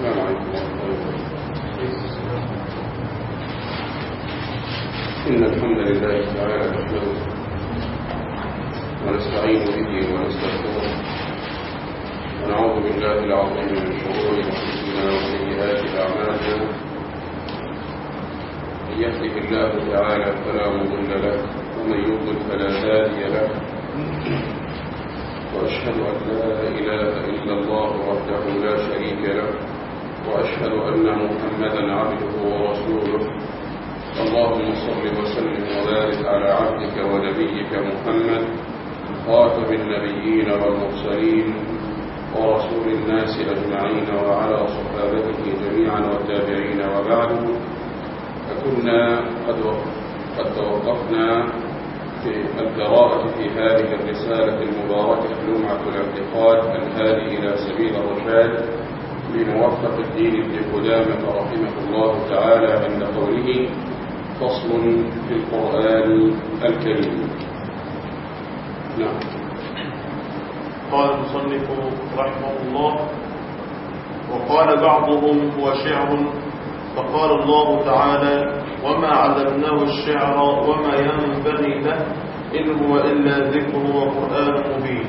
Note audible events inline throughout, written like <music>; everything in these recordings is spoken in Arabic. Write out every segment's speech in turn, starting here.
إن الحمد لله تعالى نحمده ونستعين به ونستغفره. ونعوذ بالله العظيم من شرور أنفسنا وسيئات أعمالنا. من يهده الله تعالى فلا مضل له ومن يضلل فلا هادي له. وأشهد أن لا إله إلا الله وحده لا شريك له. وأشهد أن محمدا عبده ورسوله. اللهم صل وسلم وبارك على عبدك ونبيك محمد خاتم النبيين والمرسلين ورسول الناس أجمعين وعلى صحابته جميعا والتابعين وبعد. فكنا قد قد توقفنا في القراءة في هذه الرسالة المباركة لمعة الاعتقاد الهادي إلى سبيل الرشاد. لموفق الدين بن قدامة رحمه الله تعالى عند قوله فصل في القرآن الكريم. نعم. قال المصنف رحمه الله وقال بعضهم هو شعر فقال الله تعالى وما علمناه الشعر وما ينبغي له إن هو إلا ذكر وقرآن مبين.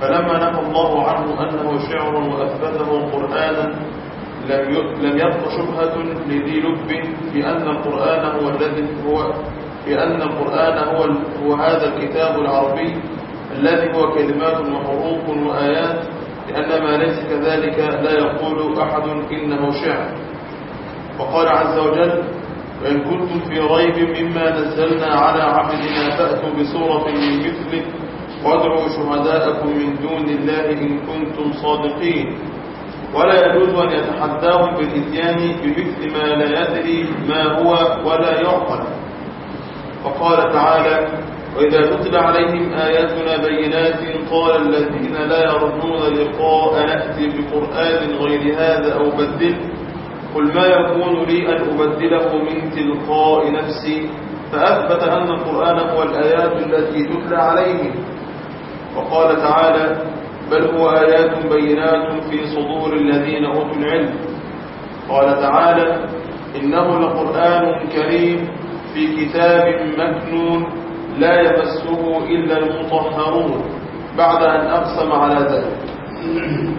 فلما نهى الله عنه أنه شعر وأثبته قرآنا لم يبق شبهة لذي لب بأن القرآن هو الذي هو بأن القرآن هو هو هذا الكتاب العربي الذي هو كلمات وحروف وآيات لأن ما ليس كذلك لا يقول أحد إنه شعر. وقال عز وجل وإن كنتم في ريب مما نزلنا على عبدنا فأتوا بصورة من مثله وادعوا شهداءكم من دون الله إن كنتم صادقين. ولا يجوز أن يتحداهم بالإتيان بمثل ما لا يدري ما هو ولا يعقل. فقال تعالى وإذا تتلى عليهم آياتنا بينات قال الذين لا يرجون لقاء نأتي بقرآن غير هذا أو بدل قل ما يكون لي أن أبدله من تلقاء نفسي؟ فأثبت أن القرآن هو الآيات التي تتلى عليهم. وقال تعالى بل هو آيات بينات في صدور الذين أوتوا العلم. قال تعالى إنه لقرآن كريم في كتاب مكنون لا يمسه إلا المطهرون بعد أن أقسم على ذلك.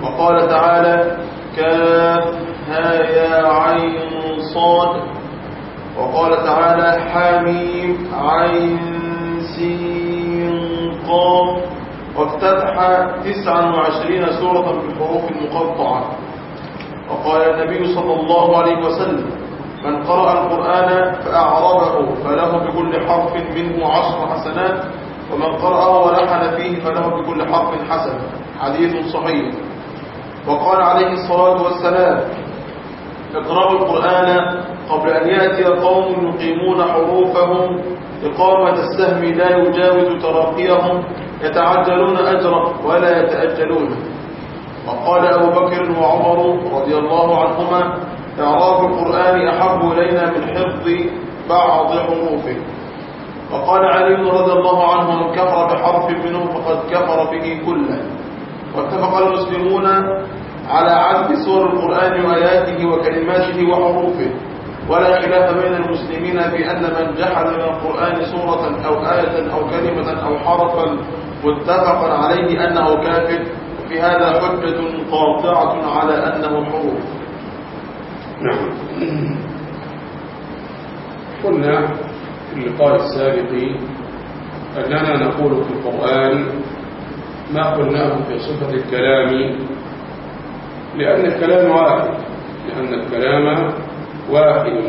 وقال تعالى كافها يا عين صاد. وقال تعالى حميم عين سين قاف. وافتتح تسعا وعشرين سورة بالحروف المقطعة. وقال النبي صلى الله عليه وسلم من قرأ القرآن فأعربه فله بكل حرف منه عشر حسنات ومن قرأه ولحن فيه فله بكل حرف حسن. حديث صحيح. وقال عليه الصلاة والسلام اقرأوا القرآن قبل أن يأتي قوم يقيمون حروفهم إقامة السهم لا يجاوز تراقيهم يتعجلون أجرا ولا يتأجلون. وقال أبو بكر وعمر رضي الله عنهما إعراف القرآن أحب إلينا من حفظ بعض حروفه. وقال علي رضي الله عنه من كفر بحرف منه فقد كفر به كله. واتفق المسلمون على عدد سور القرآن وآياته وكلماته وحروفه. ولا خلاف بين المسلمين في أن من جحد من القرآن سورة أو آية أو كلمة أو حرفا متفقا عليه أنه كافر في هذا حجة قاطعة على أنه حروف نعم. قلنا في اللقاء السابق أننا نقول في القرآن ما قلناه في صفة الكلام لأن الكلام واحد لأن الكلام واحد.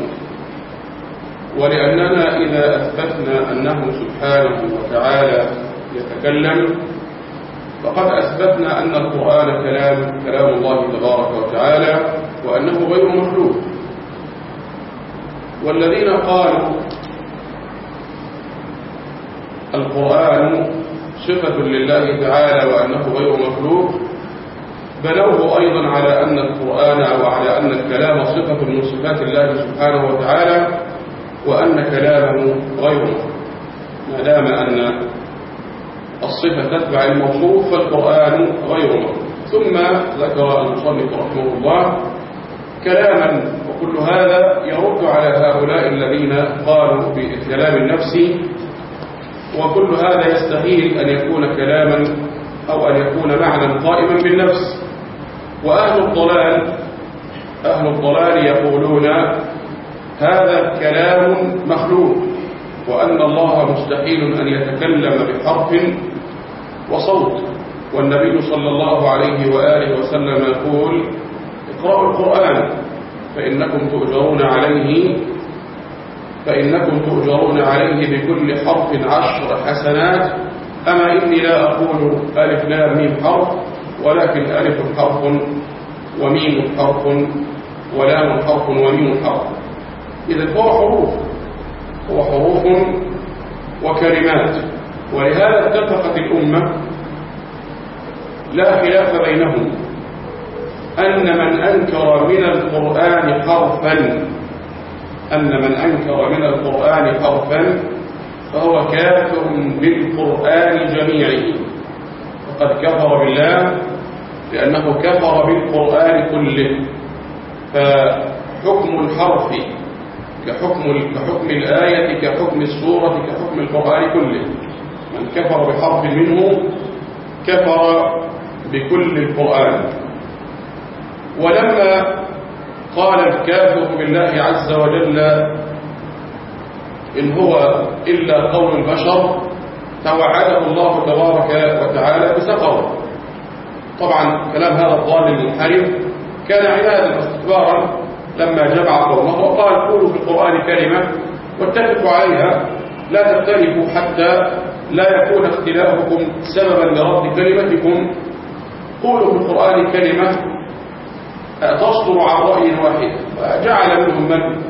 ولأننا إذا أثبتنا أنه سبحانه وتعالى يتكلم. فقد أثبتنا أن القرآن كلام كلام الله تبارك وتعالى وأنه غير مخلوق. والذين قالوا القرآن صفة لله تعالى وأنه غير مخلوق بنوه أيضا على أن القرآن أو على أن الكلام صفة من صفات الله سبحانه وتعالى وأن كلامه غير ما دام أن الصفة تتبع الموصوف فالقرآن غير ثم ذكر المصنف رحمه الله كلاما وكل هذا يرد على هؤلاء الذين قالوا بالكلام النفسي وكل هذا يستحيل أن يكون كلاما أو أن يكون معنى قائما بالنفس. وأهل الضلال أهل الضلال يقولون هذا كلام مخلوق. وأن الله مستحيل أن يتكلم بحرف وصوت. والنبي صلى الله عليه وآله وسلم يقول اقرأوا القرآن فإنكم تؤجرون عليه فإنكم تؤجرون عليه بكل حرف عشر حسنات. أما إني لا أقول ألف لا ميم حرف ولكن ألف حرف وميم حرف ولام حرف وميم حرف. إذا هو حروف. هو حروف وكلمات. ولهذا اتفقت الأمة لا خلاف بينهم أن من أنكر من القرآن حرفا أن من أنكر من القرآن حرفا فهو كافر بالقرآن جميعه فقد كفر بالله لأنه كفر بالقرآن كله. فحكم الحرف كحكم كحكم الآية كحكم السورة كحكم القرآن كله. من كفر بحرف منه كفر بكل القرآن. ولما قال الكافر بالله عز وجل إن هو إلا قول البشر توعده الله تبارك وتعالى بسقر. طبعا كلام هذا الضال المنحرف كان عنادا واستكبارا لما جمع قومه وقال قولوا في القرآن كلمة واتفقوا عليها لا تختلفوا حتى لا يكون اختلافكم سببا لرد كلمتكم. قولوا في القرآن كلمة تصدر عن رأي واحد. فجعل منهم من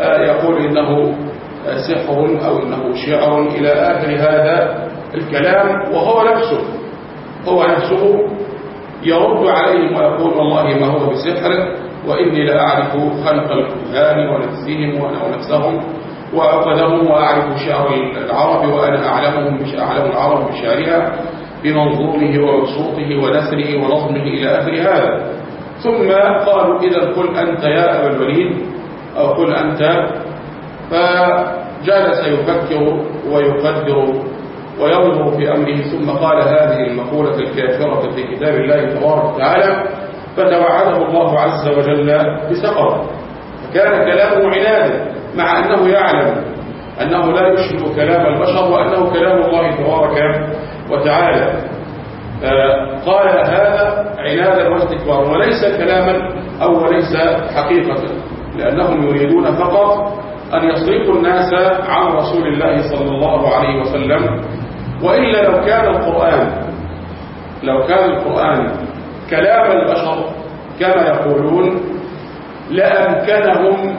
يقول إنه سحر أو إنه شعر إلى آخر هذا الكلام وهو نفسه هو نفسه يرد عليهم ويقول والله ما هو بسحر. وإني لا أعرف خلق الكهان ونفسهم ونفسهم وعقدهم وأعرف شعر العرب وأنا أعلمهم مش أعلم العرب بشعرها بمنظومه وبصوته ونثره ونظمه إلى آخر هذا. ثم قالوا إذا قل أنت يا أبا الوليد أو قل أنت فجلس يفكر ويقدر وينظر في أمره ثم قال هذه المقولة الكافرة في كتاب الله تبارك وتعالى فتوعده الله عز وجل بسقر فكان كلامه عنادا مع أنه يعلم أنه لا يشبه كلام البشر وأنه كلام الله تبارك وتعالى. قال هذا عنادا واستكبارا وليس كلاما أو وليس حقيقة لأنهم يريدون فقط أن يصرفوا الناس عن رسول الله صلى الله عليه وسلم. وإلا لو كان القرآن لو كان القرآن كلام البشر كما يقولون لأمكنهم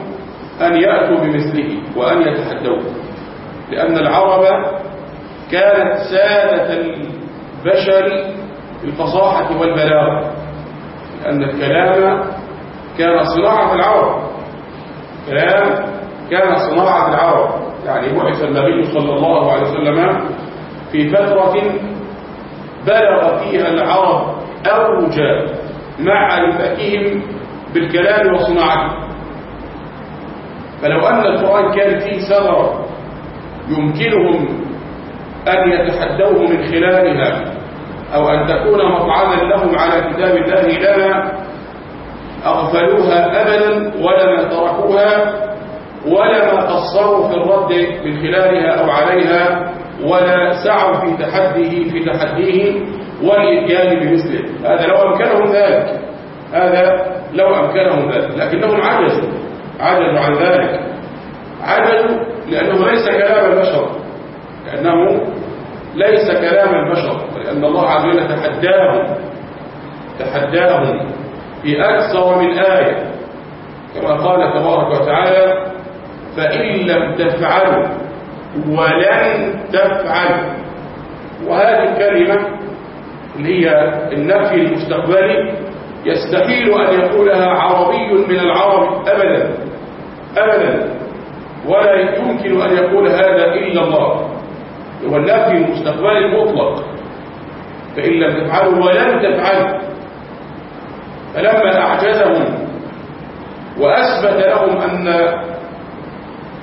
أن يأتوا بمثله وأن يتحدوا لأن العرب كانت سادة البشر بالفصاحة والبلاغة لأن الكلام كان صناعة العرب كلام كان صناعة العرب يعني بعث النبي صلى الله عليه وسلم في فترة بلغ فيها العرب أوج معرفتهم بالكلام وصناعته. فلو أن القرآن كان فيه ثغرة يمكنهم أن يتحدوه من خلالها أو أن تكون مطعما لهم على كتاب الله لما أغفلوها أبدا ولما تركوها ولما قصروا في الرد من خلالها أو عليها ولا سعوا في تحديه في تحديه والإتيان بمثله هذا لو أمكنهم ذلك. هذا لو أمكنهم ذلك. لكنهم عجزوا عجزوا عن ذلك. عجزوا لأنه ليس كلام البشر. لأنه ليس كلام البشر. لأن الله عز وجل تحداهم. تحداهم في أكثر من آية. كما قال تبارك وتعالى فإن لم تفعلوا ولن تفعلوا. وهذه الكلمة اللي هي النفي المستقبلي يستحيل أن يقولها عربي من العرب أبدا أبدا. ولا يمكن أن يقول هذا إلا الله. هو النفي المستقبلي المطلق. فإن لم تفعلوا ولن تفعلوا فلما أعجزهم وأثبت لهم أن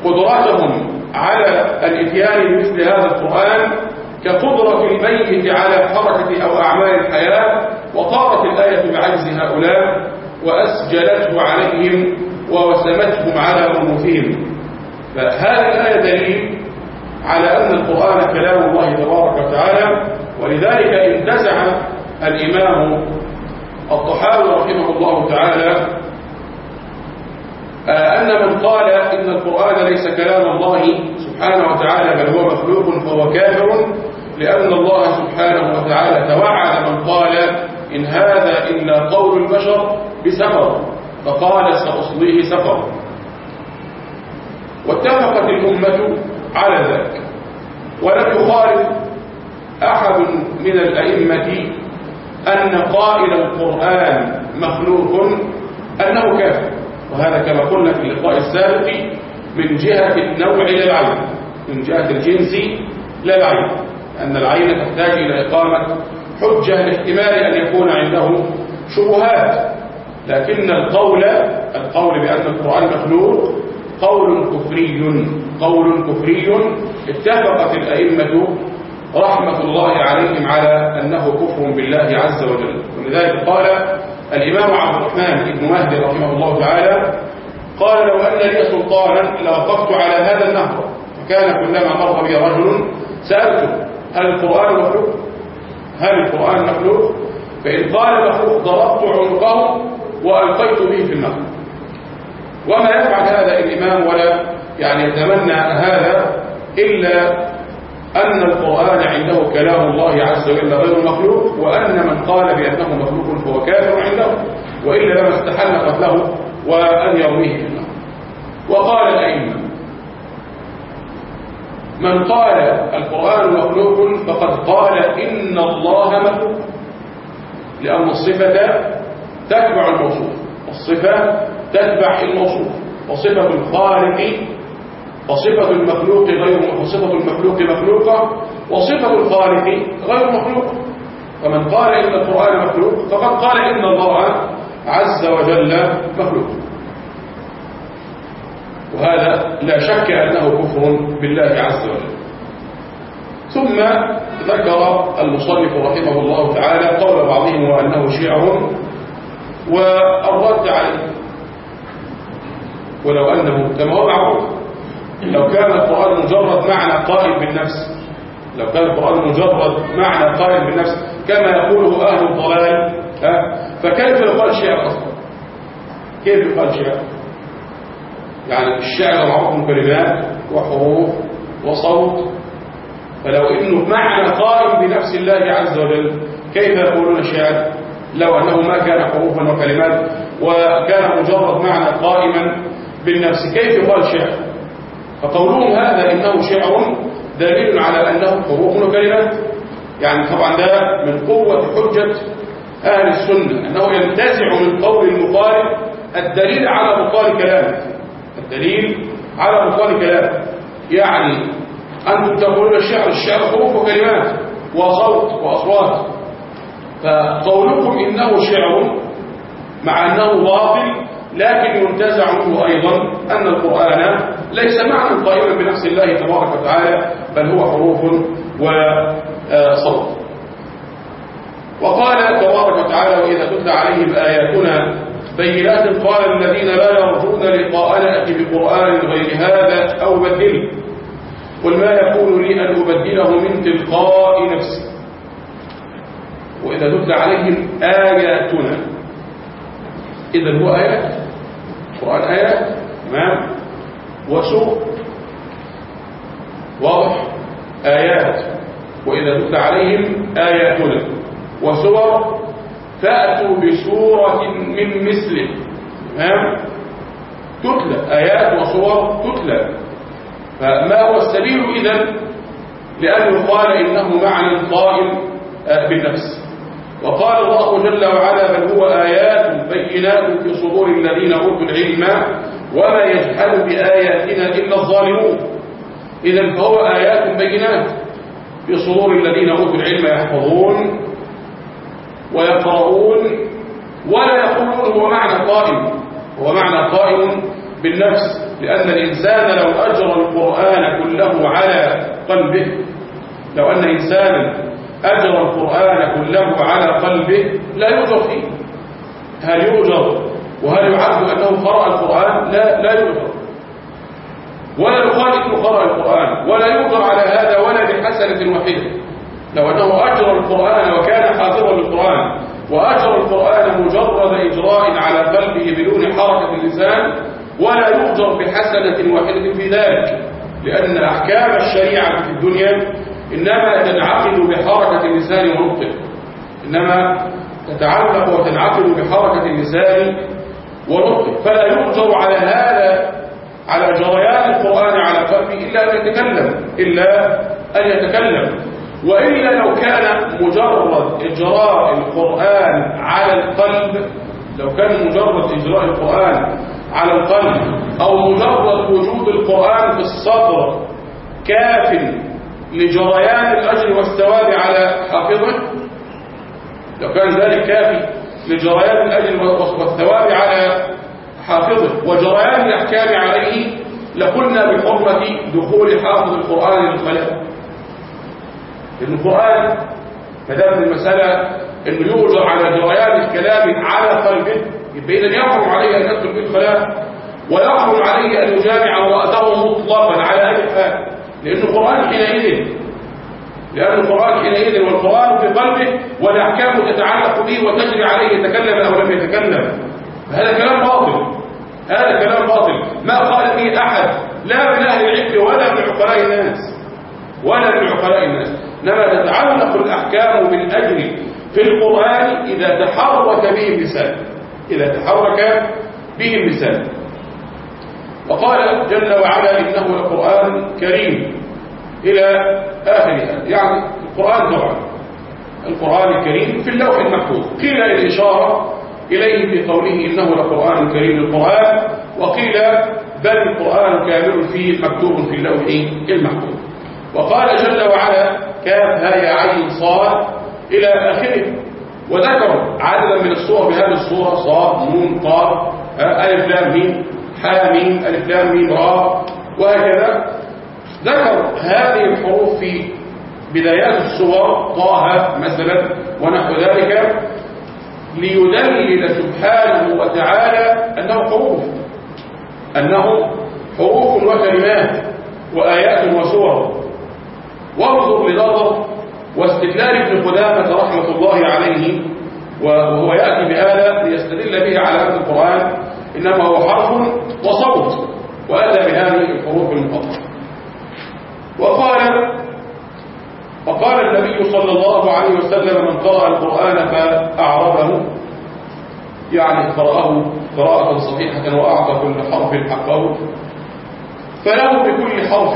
قدرتهم على الإتيان بمثل هذا القرآن كقدرة الميت على حركة أو أعمال الحياة وطارت الآية بعجز هؤلاء وأسجلته عليهم ووسمتهم على أنوفهم فهذه الآية دليل على أن القرآن كلام الله تبارك وتعالى ولذلك انتزع الإمام الطحاوي رحمه الله تعالى أن من قال إن القرآن ليس كلام الله سبحانه وتعالى بل هو مخلوق فهو كافر لأن الله سبحانه وتعالى توعد من قال إن هذا إلا قول البشر بسفر فقال سأصليه سفر. واتفقت الأمة على ذلك. ولم يخالف أحد من الأئمة أن قائل القرآن مخلوق أنه كافر. وهذا كما قلنا في اللقاء السابق من جهة النوع لا العين. من جهة الجنس لا العين. أن العين تحتاج إلى إقامة حجة لاحتمال أن يكون عنده شبهات. لكن القول القول بأن القرآن مخلوق قول كفري قول كفري اتفقت الأئمة رحمة الله عليهم على أنه كفر بالله عز وجل. ولذلك قال الإمام عبد الرحمن بن مهدي رحمه الله تعالى قال لو أن لي سلطانا لوقفت على هذا النهر فكان كلما مر بي رجل سألته هل القرآن مخلوق؟ هل القرآن مخلوق؟ فإن قال مخلوق ضربت عنقه وألقيت به في النهر وما يفعل هذا الإمام ولا يعني يتمنى هذا إلا أن القرآن عنده كلام الله عز وجل غير مخلوق وأن من قال بأنه مخلوق فهو كافر عنده وإلا لما استحل قتله وأن النار. وقال الأئمة من قال القرآن مخلوق فقد قال إن الله مخلوق لأن الصفة تتبع الموصوف الصفة تتبع الموصوف وصفة الخالق وصفة المخلوق غير وصفة المخلوق مخلوقة وصفة الخالق غير مخلوقة فمن قال إن القرآن مخلوق فقد قال إن الله عز وجل مخلوق. وهذا لا شك أنه كفر بالله عز وجل. ثم ذكر المصنف رحمه الله تعالى قول بعضهم وأنه شعر والرد عليه. ولو أنه كما هو معروف لو كان القرآن مجرد معنى قائم بالنفس لو كان القرآن مجرد معنى قائم بالنفس كما يقوله أهل الضلال فكيف يقال شعر أصلا؟ كيف يقال شعر يعني الشعر معروف كلمات وحروف وصوت فلو إنه معنى قائم بنفس الله عز وجل كيف يقولون شعر لو أنه ما كان حروفا وكلمات وكان مجرد معنى قائما بالنفس كيف يقال شعر فقولهم هذا إنه شعر دليل على أنه حروف وكلمات. يعني طبعا ده من قوة حجة أهل السنة أنه ينتزع من قول المخالف الدليل على بطال كلامه. الدليل على بطال كلامه. يعني أنتم تقولون الشعر الشعر حروف وكلمات وصوت وأصوات. فقولكم إنه شعر مع أنه باطل لكن ينتزع منه أيضا أن القرآن ليس معنى قائما بنفس الله تبارك وتعالى بل هو حروف وصوت وقال تبارك وتعالى وإذا تتلى عليهم آياتنا بينات قال الذين لا يرجون لقاءنا أتي بقرآن غير هذا أو بدله. قل ما يكون لي أن أبدله من تلقاء نفسي. وإذا تتلى عليهم آياتنا. إذا هو آيات. القرآن آيات. تمام. وسوء. واضح. آيات. وإذا تتلى عليهم آياتنا. وسور فأتوا بسورة من مثله. تمام؟ تتلى آيات وصور تتلى. فما هو السبيل إذن؟ لأن يقال إنه معنى قائم بالنفس. وقال الله جل وعلا بل هو آيات بينات في صدور الذين أوتوا العلم وما يجحد بآياتنا إلا الظالمون. إذا فهو آيات بينات في صدور الذين أوتوا العلم يحفظون ويقرؤون ولا يقولون هو معنى قائم. هو معنى قائم بالنفس لأن الإنسان لو أجرى القرآن كله على قلبه لو أن إنسانا أجرى القرآن كله على قلبه لا يوجد فيه. هل يوجد وهل يعد أنه قرأ القرآن؟ لا لا يوجد ولا يقال انه قرأ القرآن ولا يوجد على هذا ولا بحسنة واحدة لو أنه أجرى القرآن وكان حافظا للقرآن وأجرى القرآن مجرد إجراء على قلبه بدون حركة اللسان ولا يؤجر بحسنة واحدة في ذلك لأن أحكام الشريعة في الدنيا إنما تنعقد بحركة اللسان ونطقه. إنما تتعلق وتنعقد بحركة اللسان ونطقه. فلا يؤجر على هذا على جريان القرآن على قلبه إلا أن يتكلم إلا أن يتكلم. وإلا لو كان مجرد إجراء القرآن على القلب لو كان مجرد إجراء القرآن على القلب أو مجرد وجود القرآن في الصدر كاف لجريان الأجر والثواب على حافظه لو كان ذلك كافي لجريان الأجر والثواب على حافظه وجريان الأحكام عليه لقلنا بحرمة دخول حافظ القرآن للخلاء لأن القرآن فدام المسألة أنه يؤجر على جريان الكلام على قلبه يبقى إذا يحرم عليه أن يدخل في الخلاء ويحرم عليه أن يجامع امرأته مطلقا على أي حال. لأن القرآن حينئذ لأن القرآن حينئذ والقرآن في قلبه والأحكام تتعلق به وتجري عليه يتكلم أو لم يتكلم. هذا كلام باطل. هذا كلام باطل. ما قال فيه أحد. لا من أهل العلم ولا من عقلاء الناس. ولا من عقلاء الناس. إنما تتعلق الأحكام بالأجر في القرآن إذا تحرك به اللسان إذا تحرك به اللسان وقال جل وعلا إنه لقرآن كريم إلى آخرها. يعني القرآن طبعا القرآن الكريم في اللوح المحفوظ. قيل الإشارة إليه في قوله إنه لقرآن كريم القرآن وقيل بل القرآن كامل فيه مكتوب في اللوح المحفوظ. وقال جل وعلا كاف هاي عين صاد إلى آخره. وذكر عددا من الصور بهذه الصورة صاد نون قاف ألف لام ميم حاميم ألف لام ميم راء وهكذا. ذكر هذه الحروف في بدايات الصور طه مثلا ونحو ذلك ليدلل سبحانه وتعالى أنه حروف أنه حروف وكلمات وآيات وسور وانظر لنظر واستدلال ابن قدامة رحمة الله عليه وهو يأتي بهذا ليستدل به على أن القرآن إنما هو حرف وصوت وأتى بهذه الحروف المفضلة. وقال وقال النبي صلى الله عليه وسلم من قرأ القرآن فأعربه يعني قرأه قراءة صحيحة وأعطى كل حرف حقه فله بكل حرف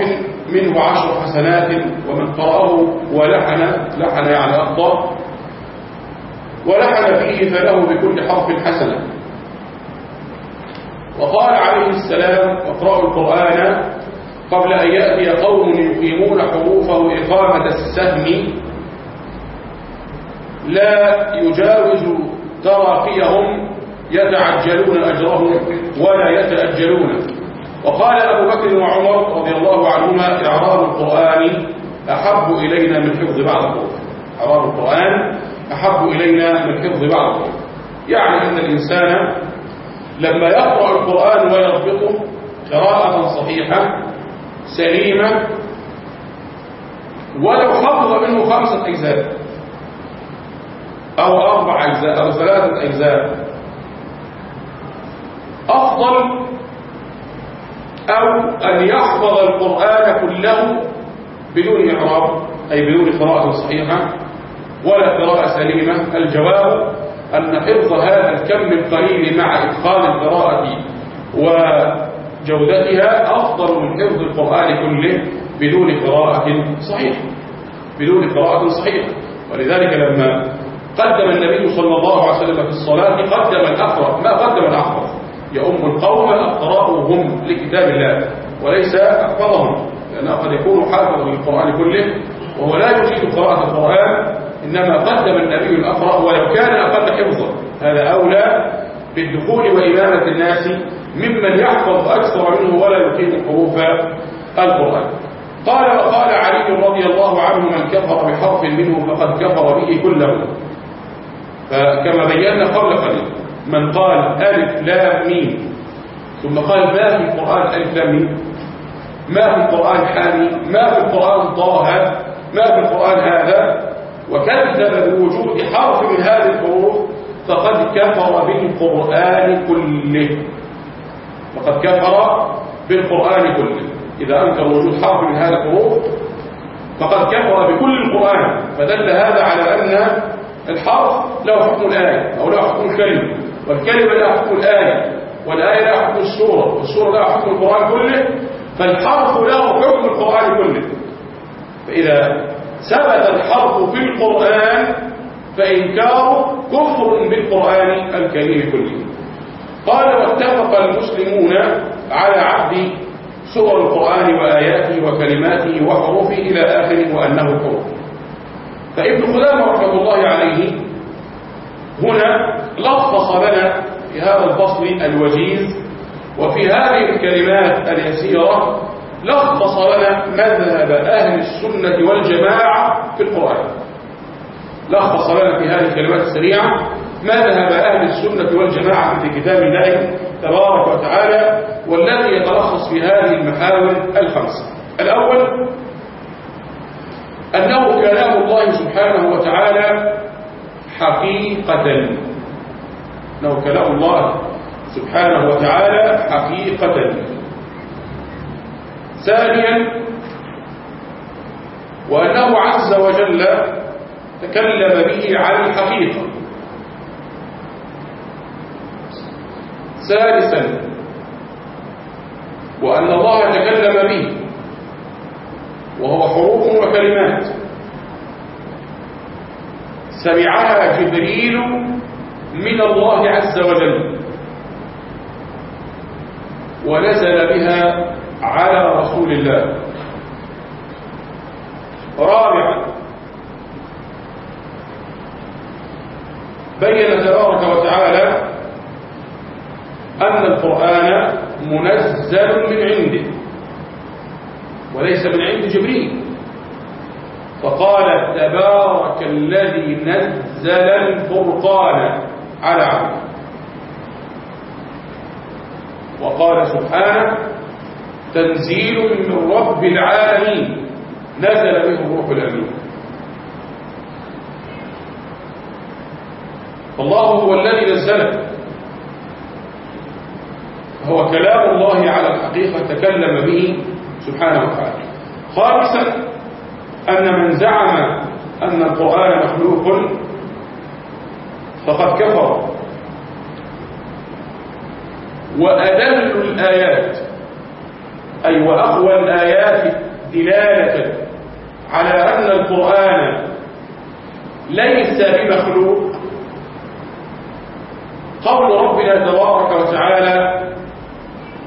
منه عشر حسنات ومن قرأه ولحن لحن يعني أخطأ ولحن فيه فله بكل حرف حسنة وقال عليه السلام اقرأوا القرآن قبل أن يأتي قوم يقيمون حروفه إقامة السهم. لا يجاوز تراقيهم يتعجلون أجرهم ولا يتأجلون. وقال أبو بكر وعمر رضي الله عنهما إعراب القرآن أحب إلينا من حفظ بعض إعراب القرآن أحب إلينا من حفظ بعض يعني أن الإنسان لما يقرأ القرآن ويضبطه قراءة صحيحة سليمة ولو حفظ منه خمسة أجزاء أو أربع أجزاء أو ثلاثة أجزاء أفضل أو أن يحفظ القرآن كله بدون إعراب أي بدون قراءة صحيحة ولا قراءة سليمة. الجواب أن حفظ هذا الكم القليل مع إدخال القراءة وجودتها أفضل من حفظ القرآن كله بدون قراءة صحيحة. بدون قراءة صحيحة. ولذلك لما قدم النبي صلى الله عليه وسلم في الصلاة قدم الأقرأ ما قدم الأحفظ يؤم القوم أقرأهم لكتاب الله وليس أحفظهم لأنه قد يكون حافظا للقرآن كله وهو لا يجيد قراءة القرآن إنما قدم النبي الأقرأ ولو كان أقل حفظا. هذا أولى بالدخول وإمامة الناس ممن يحفظ أكثر منه ولا يقيم حروف القرآن. قال وقال علي رضي الله عنه من كفر بحرف منه فقد كفر به كله. فكما بينا قبل قليل من قال ألف لام ميم ثم قال ما في القرآن ألف لام ميم؟ ما في القرآن حامي؟ ما في القرآن طه؟ ما في القرآن هذا؟ وكذب بوجود حرف من هذه الحروف فقد كفر بالقرآن كله. فقد كفر بالقرآن كله. إذا أنكر وجود حرف من هذه الحروف فقد كفر بكل القرآن. فدل هذا على أن الحرف له حكم الآية أو له حكم الكلمة. والكلمة لها حكم الآية والآية لها حكم السورة والسورة لها حكم القرآن كله فالحرف له حكم القرآن كله. فإذا ثبت الحرف في القرآن فإنكاره كفر بالقرآن الكريم كله. قال واتفق المسلمون على عبد سور القرآن وآياته وكلماته وحروفه إلى آخره وأنه حروف فابن خدامة رحمة الله عليه هنا لخص لنا في هذا الفصل الوجيز وفي هذه الكلمات اليسيرة لخص لنا مذهب أهل السنة والجماعة في القرآن. لخص لنا في هذه الكلمات السريعة مذهب أهل السنة والجماعة في كتاب الله تبارك وتعالى والذي يتلخص في هذه المحاور الخمسة الأول أنه كلام الله سبحانه وتعالى حقيقة. أنه كلام الله سبحانه وتعالى حقيقة. ثانيا وأنه عز وجل تكلم به عن الحقيقة. ثالثا وأن الله تكلم به وهو حروف وكلمات. سمعها جبريل من الله عز وجل. ونزل بها على رسول الله. رابعا. بين تبارك وتعالى أن القرآن منزل من عنده. وليس من عند جبريل. فقال تبارك الذي نزل الفرقان على عبده. وقال سبحانه تنزيل من رب العالمين نزل به الروح الأمين. فالله هو الذي نزله. هو كلام الله على الحقيقة تكلم به سبحانه وتعالى. خامسا أن من زعم أن القرآن مخلوق فقد كفر. وأدل الآيات أي وأقوى الآيات دلالة على أن القرآن ليس بمخلوق. قول ربنا تبارك وتعالى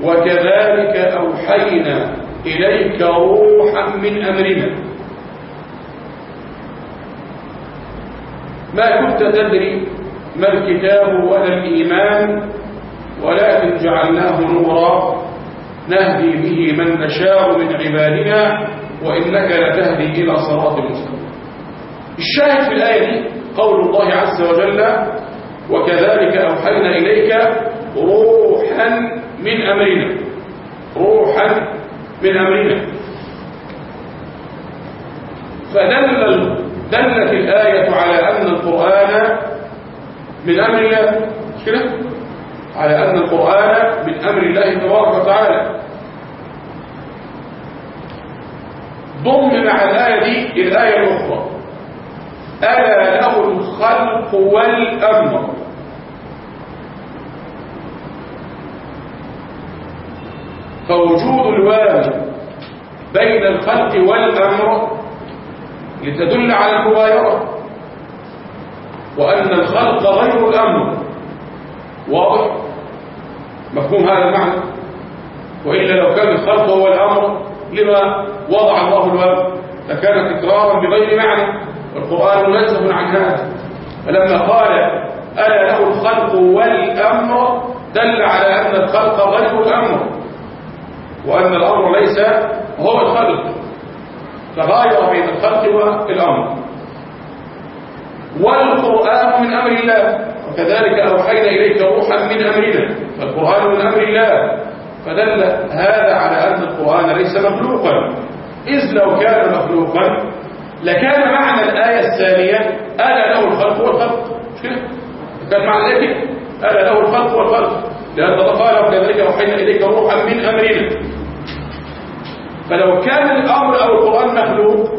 وكذلك أوحينا إليك روحا من أمرنا. ما كنت تدري ما الكتاب ولا الإيمان ولكن جعلناه نورا نهدي به من نشاء من عبادنا وإنك لتهدي إلى صراط مستقيم الشاهد في الآية دي قول الله عز وجل وكذلك أوحينا إليك روحا من أمرنا. روحا من أمرنا. فدل دلت الآية على أن القرآن من أمر الله. مش كده؟ على أن القرآن من أمر الله تبارك وتعالى. ضم مع الآية دي الآية الأخرى. ألا له الخلق والأمر. فوجود الواو بين الخلق والأمر لتدل على المغايرة وأن الخلق غير الأمر واضح؟ مفهوم هذا المعنى؟ وإلا لو كان الخلق هو الأمر لما وضع الله الواو لكان تكرارا بغير معنى. والقرآن منزه عن هذا. فلما قال ألا له الخلق والأمر دل على أن الخلق غير الأمر. وأن الأمر ليس هو الخلق. فغاير بين الخلق والأمر. والقرآن من أمر الله وكذلك أوحينا إليك روحا من أمرنا. فالقرآن من أمر الله. فدل هذا على أن القرآن ليس مخلوقا. إذ لو كان مخلوقا لكان معنى الآية الثانية ألا له الخلق والخلق؟ كان معنى ذلك ألا له الخلق والخلق. لأن الله قال وكذلك أوحينا إليك روحا من أمرنا. فلو كان الأمر أو القرآن مخلوق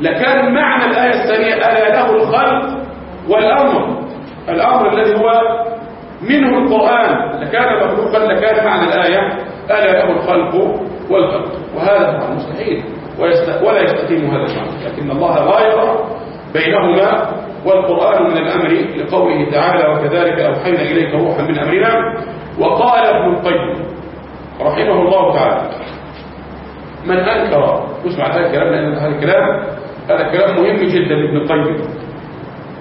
لكان معنى الآية الثانية ألا له الخلق والأمر. الأمر الذي هو منه القرآن لكان مخلوقا لكان معنى الآية ألا له الخلق والخلق. وهذا طبعا مستحيل ولا يستقيم هذا المعنى لكن الله غاير بينهما والقرآن من الأمر لقوله تعالى وكذلك أوحينا إليك روحا من أمرنا. وقال ابن القيم رحمه الله تعالى من أنكر اسمع هذا الكلام لأن هذا الكلام هذا كلام مهم جدا لابن القيم.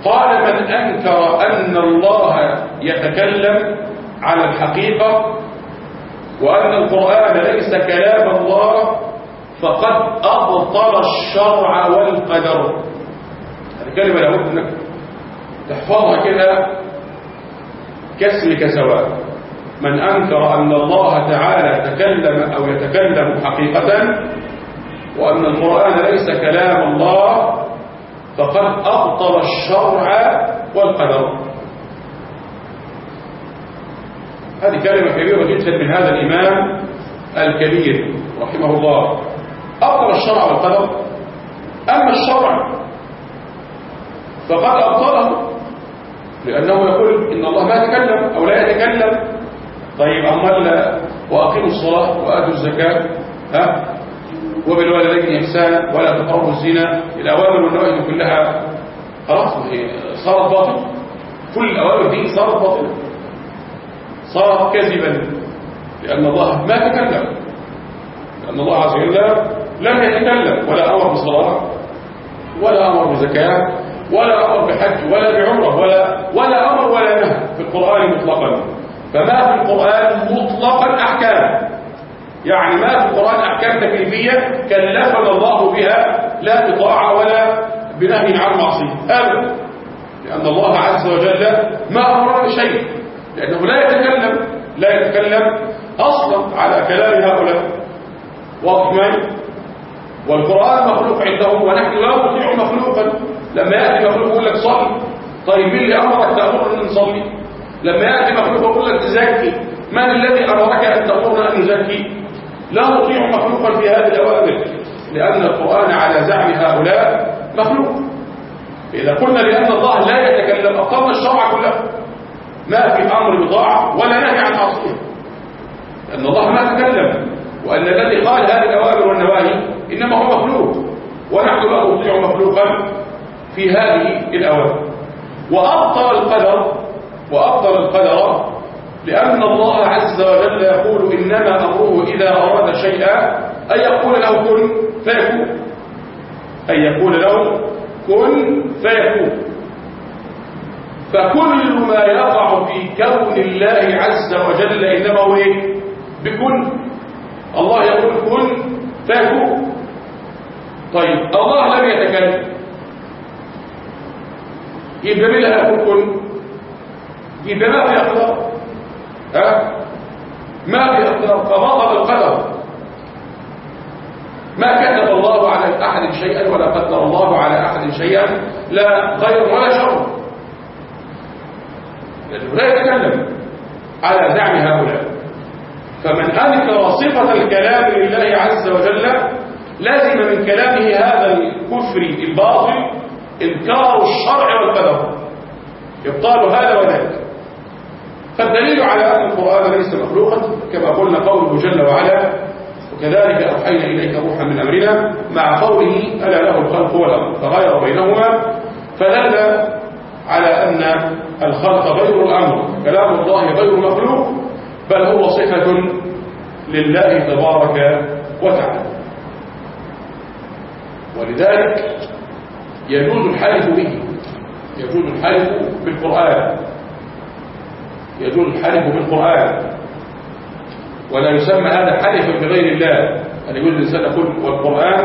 قال من أنكر أن الله يتكلم على الحقيقة وأن القرآن ليس كلام الله فقد أبطل الشرع والقدر. هذه لابد أنك تحفظها كده كاسمك سواء. من أنكر أن الله تعالى تكلم أو يتكلم حقيقة وأن القرآن ليس كلام الله فقد أبطل الشرع والقدر. هذه كلمة كبيرة جدا من هذا الإمام الكبير رحمه الله. أبطل الشرع والقدر. أما الشرع فقد أبطله لأنه يقول إن الله ما يتكلم أو لا يتكلم. طيب أمال وأقيموا الصلاة وآتوا الزكاة ها؟ وبالوالدين إحسانا ولا تقربوا الزنا الأوامر والنواهي كلها. خلاص صارت باطلة. كل الأوامر دي صارت باطلة. صارت كذبا لأن الله ما تكلم. لأن الله عز وجل لم يتكلم ولا أمر بالصلاة ولا أمر بزكاة ولا أمر بحج ولا بعمرة ولا ولا أمر ولا نهي في القرآن مطلقا. فما في القرآن مطلقا أحكام. يعني ما في القرآن أحكام تكليفية كلفنا الله بها لا بطاعة ولا بنهي عن معصية. أبدا. لأن الله عز وجل ما أمرنا بشيء. لأنه لا يتكلم لا يتكلم أصلا على كلام هؤلاء. واضح والقرآن مخلوق عندهم ونحن لا نطيع مخلوقا. لما يأتي مخلوق يقول لك صلي. طيب اللي أمرك تأمرنا أن نصلي. لما يأتي مخلوق يقول لك تزكي من الذي أمرك أن تأمرنا أن نزكي لا نطيع مخلوقا في هذه الأوامر لأن القرآن على زعم هؤلاء مخلوق. إذا قلنا بأن الله لا يتكلم أقرنا الشرع كله. ما في أمر بضاعة ولا نهي عن معصية لأن الله ما تكلم وأن الذي قال هذه الأوامر والنواهي إنما هو مخلوق. ونحن لا نطيع مخلوقا في هذه الأوامر. وأبطل القدر وأبطل القدر لأن الله عز وجل يقول إنما أمره إذا أراد شيئا أن يقول له كن فيكون. أن يقول له كن فيكون. فكل ما يقع في كون الله عز وجل إنما هو إيه؟ بكن. الله يقول كن فيكون. طيب الله لم يتكلم. يبقى مين اللي هيقول كن. يبقى ما في أقدار. ها؟ ما في أقدار. فبطل القدر. ما كتب الله على أحد شيئا ولا قدر الله على أحد شيئا لا خير ولا شر. لا يتكلم على زعم هؤلاء. فمن أنكر صفة الكلام لله عز وجل لازم من كلامه هذا الكفر الباطل إنكار الشرع والقدر. إبطال هذا وذاك. فالدليل على أن القرآن ليس مخلوقا كما قلنا قوله جل وعلا وكذلك أوحينا إليك روحا من أمرنا مع قوله ألا له الخلق والأمر فغير بينهما فدل على أن الخلق غير الأمر كلام الله غير مخلوق بل هو صفة لله تبارك وتعالى. ولذلك يجوز الحلف به يجوز الحلف بالقرآن. يجوز الحلف بالقرآن ولا يسمى هذا حلفا بغير الله. أن يجوز الإنسان يقول والقرآن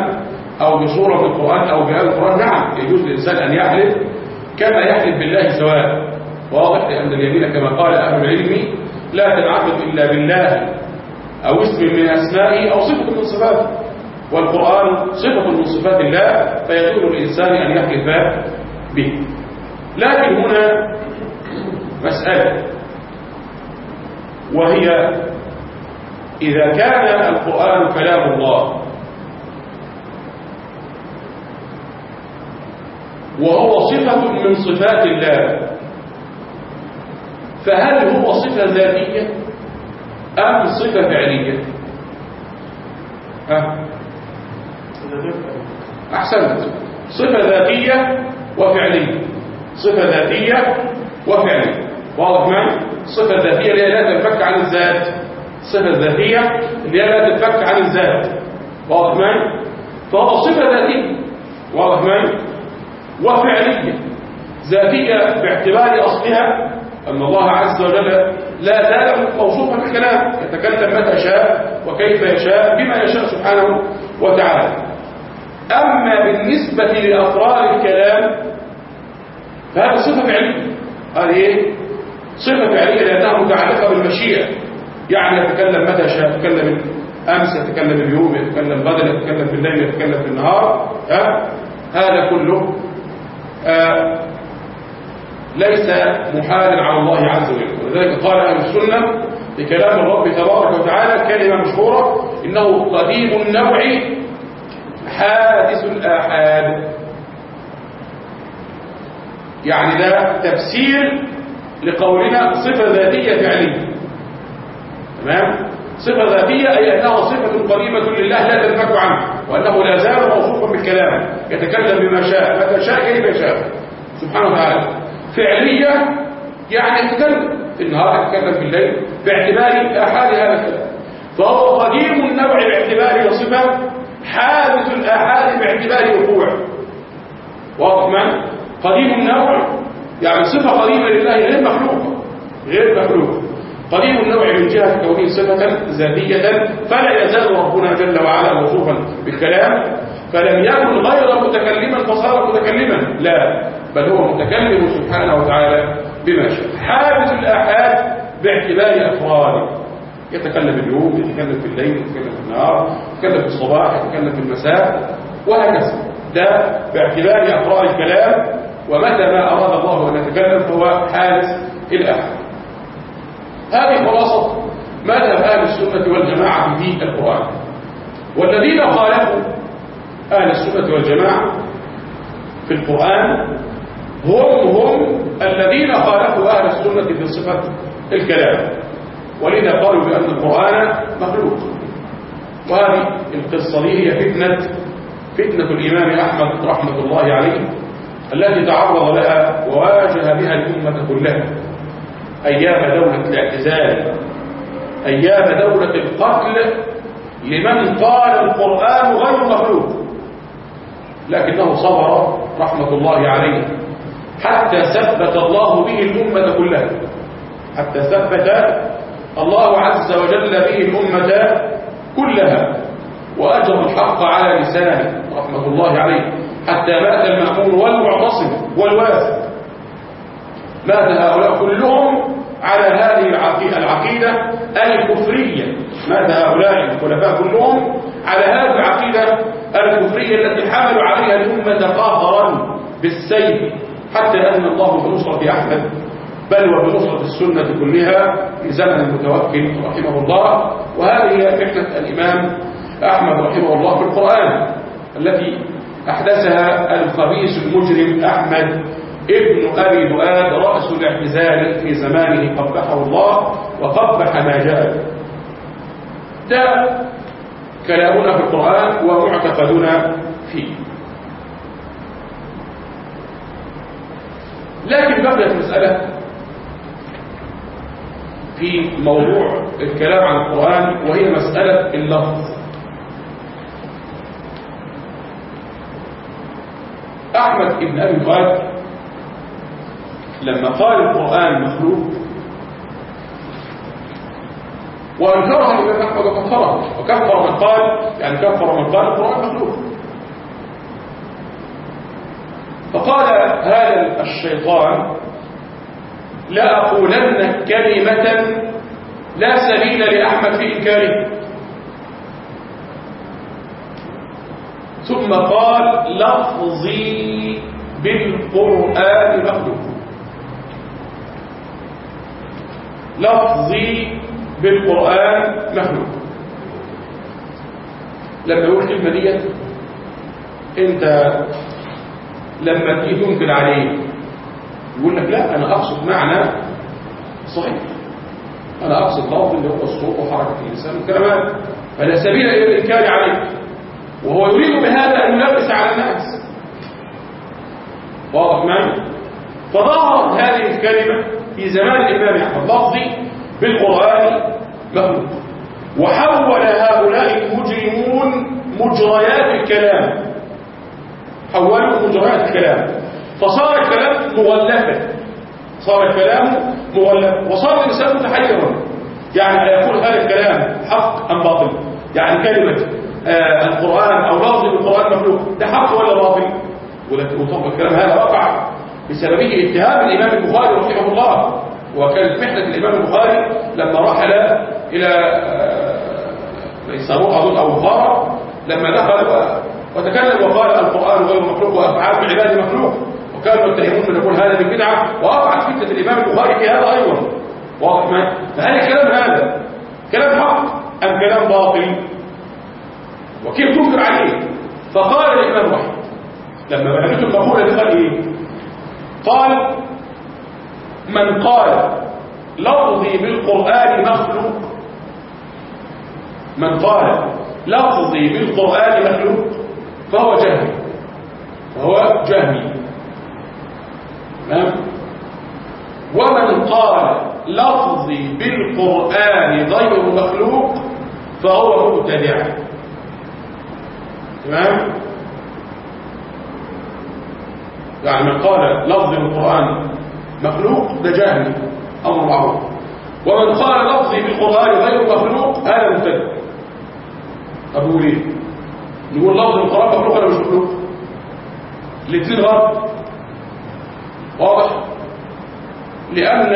أو بصورة القرآن أو بآية القرآن. نعم يجوز للإنسان أن يحلف كما يحلف بالله سواء. واضح لأن اليمين كما قال أهل العلم لا تنعقد إلا بالله. أو اسم من أسمائه أو صفة من صفاته والقرآن صفة من صفات الله فيجوز للإنسان أن يحلف به. لكن هنا مسألة. وهي إذا كان القرآن كلام الله. وهو صفة من صفات الله. فهل هو صفة ذاتية أم صفة فعلية؟ ها؟ أحسنت. صفة ذاتية وفعلية. صفة ذاتية وفعلية. واضح معي؟ صفة ذاتية اللي هي لا تنفك عن الذات. الصفة الذاتية اللي هي لا تنفك عن الذات. واضح معي؟ فهو صفة ذاتية. واضح معي؟ وفعلية. ذاتية باعتبار أصلها أن الله عز وجل لا زال موصوفا بالكلام يتكلم متى شاء وكيف يشاء بما يشاء سبحانه وتعالى. أما بالنسبة لأفراد الكلام فهذه صفة فعلية. هذه إيه؟ صفة فعلية لأنها متعلقة بالمشيئة. يعني يتكلم متى شاء يتكلم أمس يتكلم اليوم يتكلم غدا يتكلم بالليل يتكلم بالنهار ها؟ هذا كله آه ليس محالا على الله عز وجل. ولذلك قال أهل السنة لكلام الرب تبارك وتعالى كلمة مشهورة إنه قديم النوع حادث الآحاد. يعني ده تفسير لقولنا صفة ذاتية فعلية. تمام؟ صفة ذاتية أي أنها صفة قريبة لله لا تنفك عنه وأنه لا زال موصوفا بالكلام يتكلم بما شاء متى شاء كيف يشاء سبحانه وتعالى. فعلية يعني يتكلم في النهار يتكلم في الليل باعتبار أحاد هذا الكلام فهو قديم النوع باعتبار صفة حادث الآحاد باعتبار وقوع. واضح قديم النوع يعني صفة قريبة لله غير مخلوقة غير مخلوقة قديم النوع من جهة كونه صفة ذاتية فلا يزال ربنا جل وعلا موصوفا بالكلام. فلم يكن غير متكلما فصار متكلما لا بل هو متكلم سبحانه وتعالى بما شاء. حادث الآحاد باعتبار أفراده يتكلم اليوم يتكلم في الليل يتكلم في النهار يتكلم في الصباح يتكلم في المساء وهكذا. ده باعتبار أفراد الكلام. ومتى ما أراد الله أن يتكلم فهو حادث الآحاد هذه خلاصة مذهب أهل السنة والجماعة في القرآن؟ والذين خالفوا أهل السنة والجماعة في القرآن هم هم الذين خالفوا أهل السنة في صفة الكلام. ولذا قالوا بأن القرآن مخلوق. وهذه القصة دي هي فتنة فتنة الإمام أحمد رحمة الله عليه. التي تعرض لها وواجه بها الأمة كلها. أيام دولة الاعتزال أيام دولة القتل لمن قال القرآن غير مخلوق. لكنه صبر رحمة الله عليه حتى ثبت الله به الأمة كلها. حتى ثبت الله عز وجل به الأمة كلها. وأجر الحق على لسانه رحمة الله عليه. حتى مات المأمون والمعتصم والواسع مات هؤلاء كلهم على هذه العقيدة الكفرية. مات هؤلاء الخلفاء كلهم على هذه العقيدة الكفرية التي حملوا عليها الأمة قهرا بالسيف. حتى أن الله بنصرة أحمد بل وبنصرة السنة كلها في زمن المتوكل رحمه الله. وهذه هي فكرة الإمام أحمد رحمه الله في القرآن التي أحدثها الخبيث المجرم أحمد ابن أبي دؤاد رأس الاعتزال في زمانه قبحه الله وقبح ما جاء ده كلامنا في القرآن ومعتقدنا فيه. لكن بقيت مسألة في موضوع الكلام عن القرآن وهي مسألة اللفظ. أحمد بن أبي دؤاد لما قال القرآن مخلوق وأنكرها الإمام أحمد وكفرها وكفر من قال يعني كفر من قال القرآن مخلوق. فقال هذا الشيطان لأقولن كلمة لا سبيل لأحمد في إنكاره. ثم قال لفظي بالقرآن مخلوق. لفظي بالقرآن مخلوق. لما يقول الكلمة دي انت لما تيجي تنكر عليه يقول لك لا أنا أقصد معنى صحيح. أنا أقصد لفظ اللي هو الصوت وحركة اللسان والكلمات فلا سبيل إلى الإنكار عليه. وهو يريد بهذا أن يلبس على الناس. واضح معي؟ فظهرت هذه الكلمة في زمان الإمام أحمد لفظي بالقرآن مخلوق وحول هؤلاء المجرمون مجريات الكلام. حولوا مجريات الكلام. فصار الكلام مغلفا صار الكلام مغلفا وصار الإنسان متحيرا. يعني يقول هذا الكلام حق أم باطل؟ يعني كلمة آه القرآن أو لفظ القران مخلوق ده حق ولا باطل؟ ولكن وطبق الكلام هذا وقع بسببه اتهام الإمام البخاري رحمه الله. وكانت محنة الإمام البخاري لما رحل إلى ليسروق اظن أو بخارى لما دخل وتكلم وقال القرآن غير مخلوق وأفعال العباد مخلوق. وكانوا يتهمون من يقول هذا بالبدعه وقعت فتنة الإمام البخاري في هذا أيضا. واضح فهل الكلام هذا كلام حق أم كلام باطل؟ وكيف تنكر عليه؟ فقال الامام احمد لما بلغته المقولة دي قال إيه؟ قال من قال لفظي بالقرآن مخلوق من قال لفظي بالقرآن مخلوق فهو جهمي فهو جهمي. تمام؟ ومن قال لفظي بالقرآن غير مخلوق فهو مبتدع. تمام يعني من قال لفظي بالقرآن مخلوق ده جاهل. أمر معروف. ومن قال لفظي بالقرآن غير مخلوق هذا مبتدع أقول إيه نقول لفظ القرآن مخلوق ولا مش مخلوق؟ الاثنين غلط. واضح؟ لأن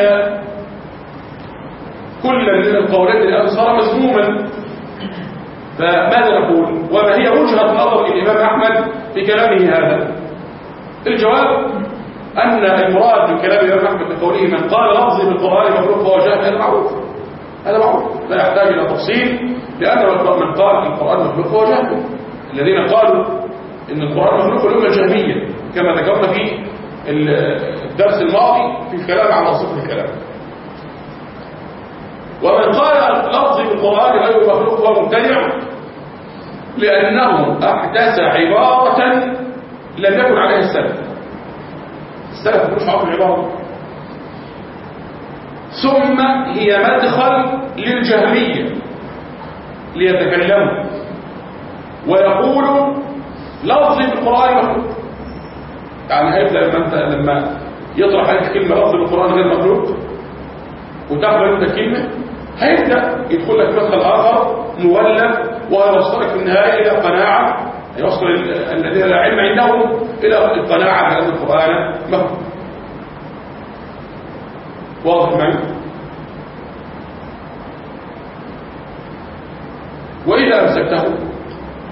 كل من القولين الآن صار مذموما فماذا نقول؟ وما هي وجهة نظر الإمام أحمد في كلامه هذا؟ الجواب أن المراد من كلام الإمام أحمد بقوله من قال لفظي بالقرآن مخلوق فهو جاهل هذا معروف. هذا معروف. لا يحتاج إلى تفصيل لأن من قال القرآن مخلوق فهو جاهل. الذين قالوا إن القرآن مخلوق الأمة الجهمية كما ذكرنا في الدرس الماضي في الكلام عن أصل الكلام. ومن قال لفظ بالقرآن غير مخلوق هو مبتدع لأنه أحدث عبارة لم يكن عليها السلف. السلف مش عارف العبارة ثم هي مدخل للجهمية ليتكلموا. ويقولوا لفظ بالقرآن مخلوق. يعني هيبدأ لما أنت لما يطرح عليك كلمة لفظ بالقرآن غير مخلوق؟ وتقبل أنت الكلمة هيبدأ يدخل لك مدخل آخر مولد ويوصلك في النهاية إلى قناعة يوصل الذين لا علم عندهم إلى القناعة بأن القرآن مخلوق واضح معي؟ وإذا أمسكته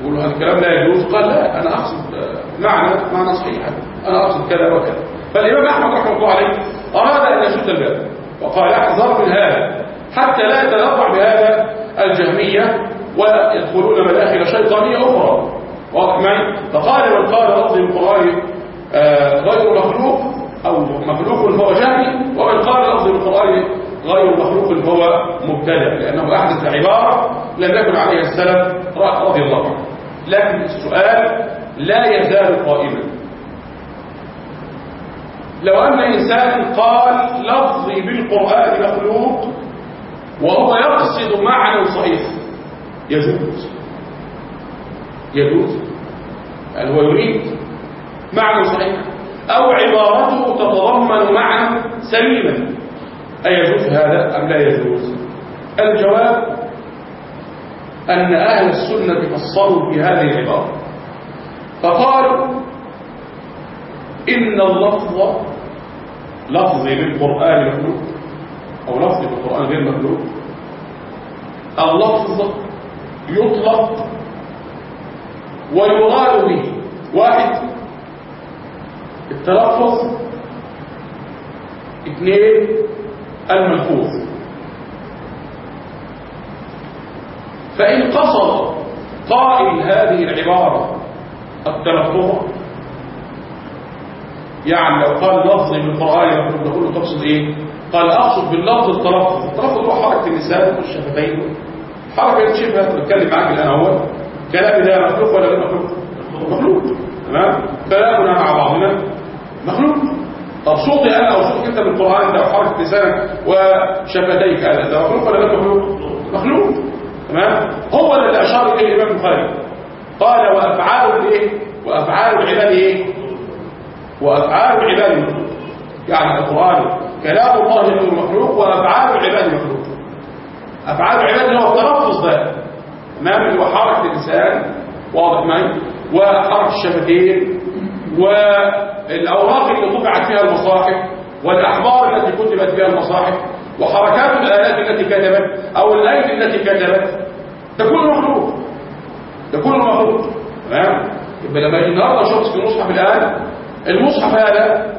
يقول هذا الكلام لا يجوز قال لا أنا أقصد معنى معنى صحيحا أنا أقصد كذا وكذا. فالإمام أحمد رحمة الله عليه أراد أن يشد الباب وقال احذر من هذا. حتى لا يتنطع بهذا الجهمية ويدخلون مداخل شيطانية أخرى. واضح معي؟ فقال من قال لفظ القرآن آه غير مخلوق أو مخلوق فهو جهمي ومن قال لفظ القرآن غير مخلوق فهو مبتدع لأنه أحدث عبارة لم يكن عليها السلف رضي الله عنه. لكن السؤال لا يزال قائما. لو أن إنسان قال لفظي بالقرآن مخلوق وهو يقصد معنى صحيح. يجوز. يجوز. يعني هو يريد معنى صحيح. أو عبارته تتضمن معنى سليما. أيجوز هذا أم لا يجوز؟ الجواب أن أهل السنة فصلوا في هذه العبارة. فقالوا إن اللفظ لفظ للقرآن مخلوق أو لفظ بالقرآن غير مخلوق اللفظ يطلق ويراد به. واحد. التلفظ. اثنين. الملفوظ. فإن قصد قائل هذه العبارة التلفظ يعني لو قال لفظ من القرآن يقول تقصد إيه؟ قال أقصد باللفظ التلفظ التلفظ هو حركة اللسان والشفتين. حركة شبه بتكلم معاك الآن أهو. كلامي ده مخلوق ولا غير مخلوق؟ مخلوق. تمام؟ كلامنا مع بعضنا مخلوق. طب صوتي أنا أو صوتك أنت بالقرآن ده وحركة لسانك وشفتيك هذا ده مخلوق ولا غير مخلوق؟ مخلوق. تمام؟ هو اللي أشار إليه الإمام البخاري. قال وأفعال الإيه؟ وأفعال العباد إيه؟ وأفعال العباد يعني القرآن كلام الله غير مخلوق وأفعال العباد مخلوق. أفعال العباد هو التلفظ ده. تمام اللي هو حركه اللسان واضح معي؟ وحركة الشفتين والأوراق اللي طبعت فيها المصاحف والأحبار التي كتبت فيها المصاحف وحركات الآلات التي كتبت أو الأيدي التي كتبت. تكون مخلوق. تكون مخلوق. تمام؟ يبقى لما النهارده شخص في المصحف الآن المصحف هذا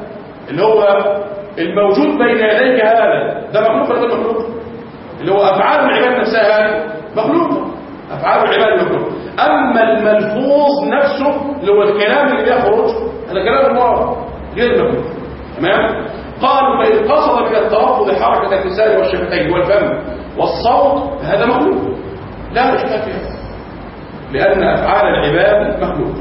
اللي هو الموجود بين يديك هذا ده مخلوق ولا مخلوق؟ اللي هو أفعال العباد نفسها هذه مخلوقة أفعال العباد مخلوق. أما الملفوظ نفسه اللي هو الكلام اللي بيخرج هذا كلام الله غير مفهوم تمام؟ قالوا فإن قصد من التلفظ حركة اللسان والشفتين والفم والصوت هذا مخلوق. لا إشكال في هذا لأن أفعال العباد مخلوق.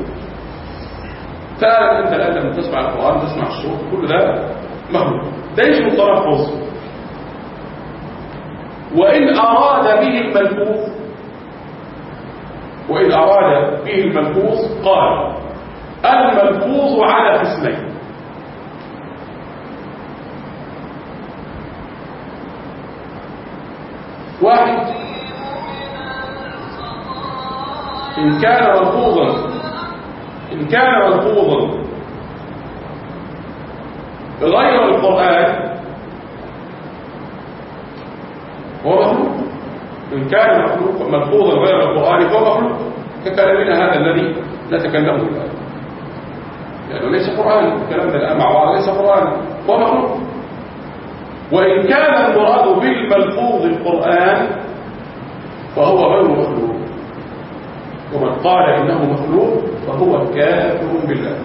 فأنت الآن لما تسمع القرآن تسمع الصوت كل ده مخلوق ده اسمه التلفظ وإن أراد به الملفوظ وإن أراد به الملفوظ قال الملفوظ على قسمين. واحد. إن كان ملفوظا إن كان ملفوظا غير القرآن. هو مخلوق. إن كان مخلوق ملفوظا غير القرآن فهو مخلوق. ككلامنا هذا الذي نتكلمه الآن لأنه ليس قرآن. الكلام ده الآن مع بعض ليس قرآن. هو مخلوق. وإن كان المراد بالملفوظ القرآن فهو غير مخلوق. ومن قال إنه مخلوق فهو كافر بالله.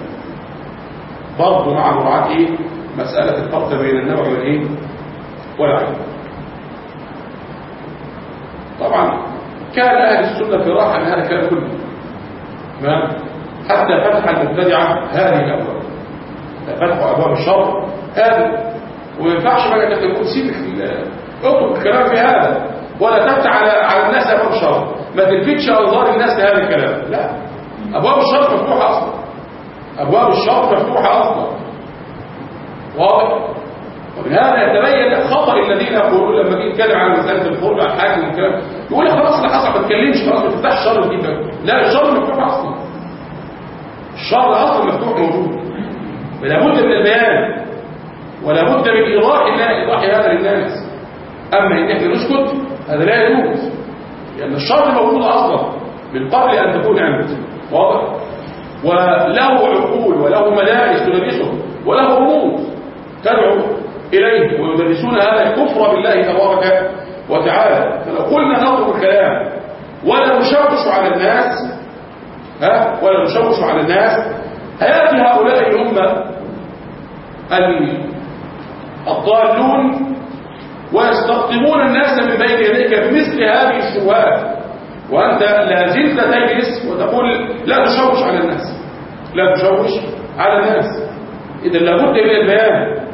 برضه مع مراعاة إيه؟ مسألة الفرق بين النوع والإيه؟ والعين. طبعا كان أهل السنة في راحة من هذا الكلام كله. تمام؟ حتى فتح المبتدعة هذه الأبواب. فتحوا أبواب الشر هذه. وما ينفعش بقى انك تقول سيبك اطلب الكلام في هذا. ولا تفتح على على الناس أبواب الشر. ما تلفتش انظار الناس لهذا الكلام. لا. أبواب الشر مفتوحة أصلا. أبواب الشر مفتوحة أصلا. واضح؟ ومن هذا يتبين خطأ الذين يقولون لما جيت يتكلم عن مسألة الخروج على الحاكم والكلام يقول خلاص اللي حصل ما تتكلمش خلاص ما تفتحش الشر دي لا الشر مفتوح أصلا. الشر أصلا مفتوح موجود. فلا بد من البيان ولا بد من إيضاح إيضاح هذا للناس. أما إن إحنا نسكت هذا لا يجوز. لأن الشر موجود أصلا من قبل أن تكون انت واضح؟ وله عقول وله مدارس تدرسه وله رموز تدعو إليه ويدرسون هذا الكفر بالله تبارك وتعالى. فلو قلنا نضرب الكلام ولا نشوش على الناس ها ولا نشوش على الناس هياتي هؤلاء الأمة الضالون ويستقطبون الناس من بين يديك بمثل هذه الشبهات. وأنت لا زلت تجلس وتقول لا تشوش على الناس لا تشوش على الناس. إذا لابد من البيان.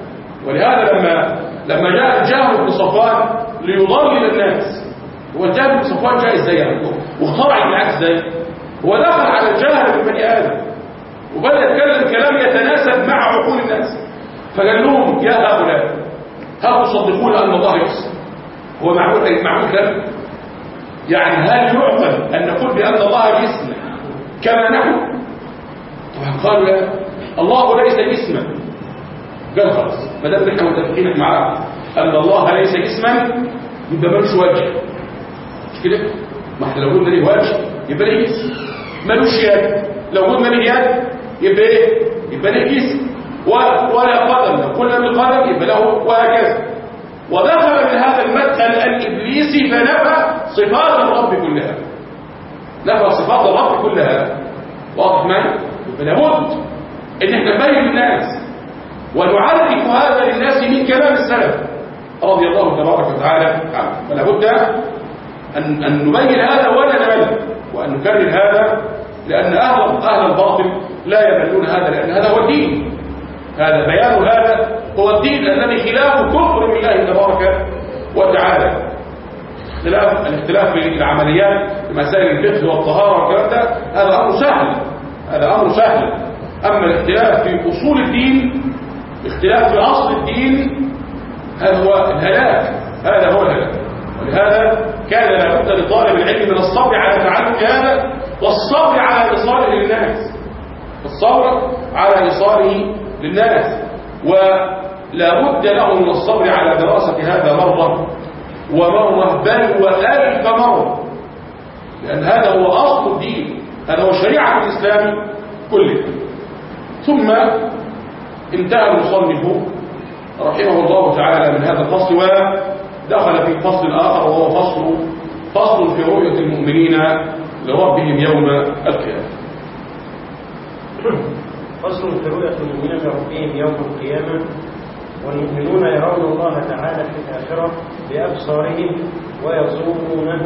ولهذا لما لما جاء جاء بن صفوان ليضلل الناس هو جاء بن صفوان جاء إزاي واخترع العكس إزاي؟ هو دخل على الجهل بالبني آدم وبدأ يتكلم كلام يتناسب مع عقول الناس. فقال لهم يا هؤلاء هل تصدقون أن الله يحسن هو معقول معقول كلام؟ يعني هل يعقل أن نقول بأن الله جسم كما نحن؟ طبعا قالوا لا الله ليس جسما قال خلاص. ما دام إحنا متفقين معاه أن الله ليس جسما يبقى ملوش وجه. مش كده؟ ما إحنا لو قلنا ليه وجه يبقى ليه جسم ملوش يد. لو قلنا ليه يد يبقى إيه؟ يبقى ليه جسم ولا قدم. لو قلنا بالقدم يبقى له وهكذا. ودخل من هذا المدخل الإبليسي فنفى صفات الرب كلها. نفى صفات الرب كلها. واضح معي؟ لابد إن إحنا نبين للناس ونعرف هذا للناس من كلام السلف. رضي الله تبارك وتعالى عنه. فلا بد ان أن نبين هذا ولا نمل وأن نكرر هذا لأن أهل أهل الباطل لا يملون هذا لأن هذا هو الدين. هذا بيان هذا هو الدين الذي خلاف كفر بالله تبارك وتعالى. اختلاف الاختلاف في العمليات في مسائل الفقه والطهارة والكلام هذا أمر سهل. هذا أمر سهل. أما الاختلاف في أصول الدين اختلاف في أصل الدين هذا هو الهلاك هذا هو الهلاك. ولهذا كان لابد لطالب العلم من الصبر على تعلم هذا والصبر على إيصاله للناس. الصبر على إيصاله للناس. ولا بد له من الصبر على دراسة هذا مرة ومرة بل وألف مرة. لأن هذا هو أصل الدين هذا هو شريعة الإسلام كله ثم انتهى المصنف رحمه الله تعالى من هذا الفصل ودخل في فصل آخر وهو فصل فصل في رؤية المؤمنين لربهم يوم القيامة. <clears throat> فصل في رؤية المؤمنين لربهم يوم القيامة والمؤمنون يرون الله تعالى في الآخرة بأبصارهم ويصومونه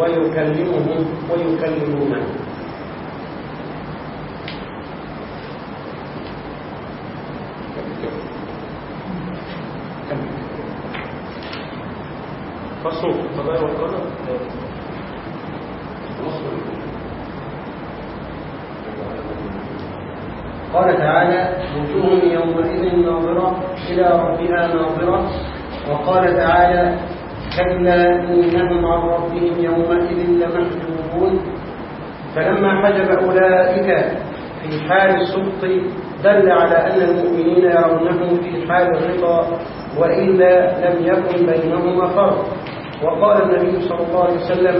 ويكلمهم ويكلمونه. والقدر قال تعالى وجوه يومئذ ناظرة إلى ربها ناظرة. وقال تعالى كلا إنهم عن ربهم يومئذ لمحجوبون. فلما حجب أولئك في حال السبط دل على أن المؤمنين يرونه في حال الرضا وإلا لم يكن بينهما فرق. وقال النبي صلى الله عليه وسلم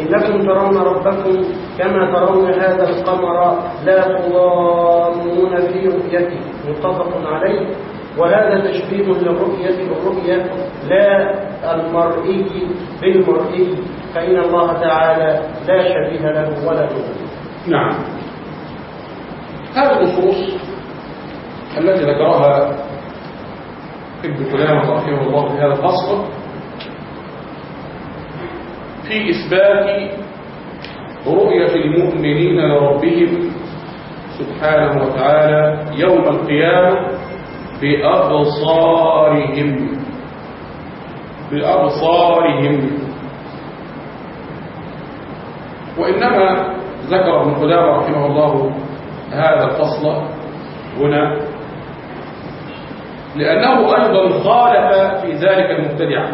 إنكم ترون ربكم كما ترون هذا القمر لا تضامون في رؤيته. متفق عليه. وهذا تشبيه للرؤية بالرؤية لا المرئي بالمرئي فإن الله تعالى لا شبيه له ولا له نعم. هذه النصوص التي ذكرها ابن كلامة رحمه الله في هذا الفصل في إثبات رؤية المؤمنين لربهم سبحانه وتعالى يوم القيامة بأبصارهم. بأبصارهم. وإنما ذكر ابن قدامة رحمه الله هذا الفصل هنا لأنه أيضا خالف في ذلك المبتدعة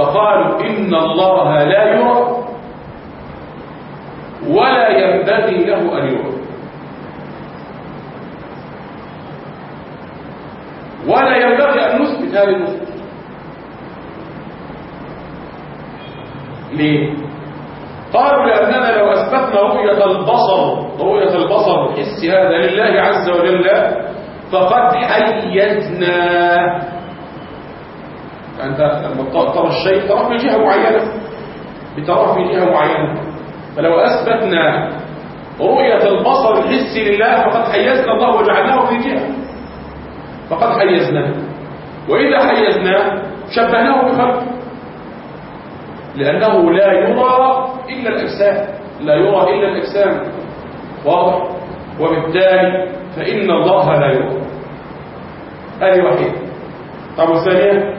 فقالوا إن الله لا يرى ولا ينبغي له أن يرى. ولا ينبغي أن نثبت هذه النصوص ليه؟ قالوا لأننا لو أثبتنا رؤية البصر رؤية البصر الحس هذا لله عز وجل فقد حيزنا أنت لما ترى الشيء ترى في جهة معينة. بترى في جهة معينة. فلو أثبتنا رؤية البصر الحسي لله فقد حيزنا الله وجعلناه في جهة. فقد حيزناه وإذا حيزناه شبهناه بخلق لأنه لا يرى إلا الأجسام. لا يرى إلا الأجسام. واضح؟ وبالتالي فإن الله لا يرى. هذه وحيدة طب الثانية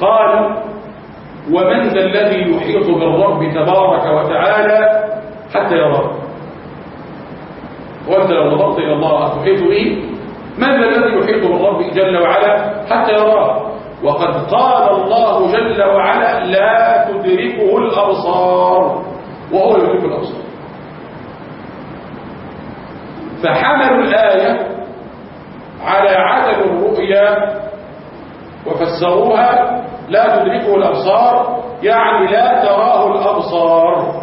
قال ومن ذا الذي يحيط بالرب تبارك وتعالى حتى يراه وأنت لو نظرت إلى الله تحيط به؟ من ذا الذي يحيط بالرب جل وعلا حتى يراه وقد قال الله جل وعلا لا تدركه الأبصار. وهو يدرك الأبصار. فحملوا الآية على عدم الرؤيا وفسروها لا تدركه الأبصار يعني لا تراه الأبصار.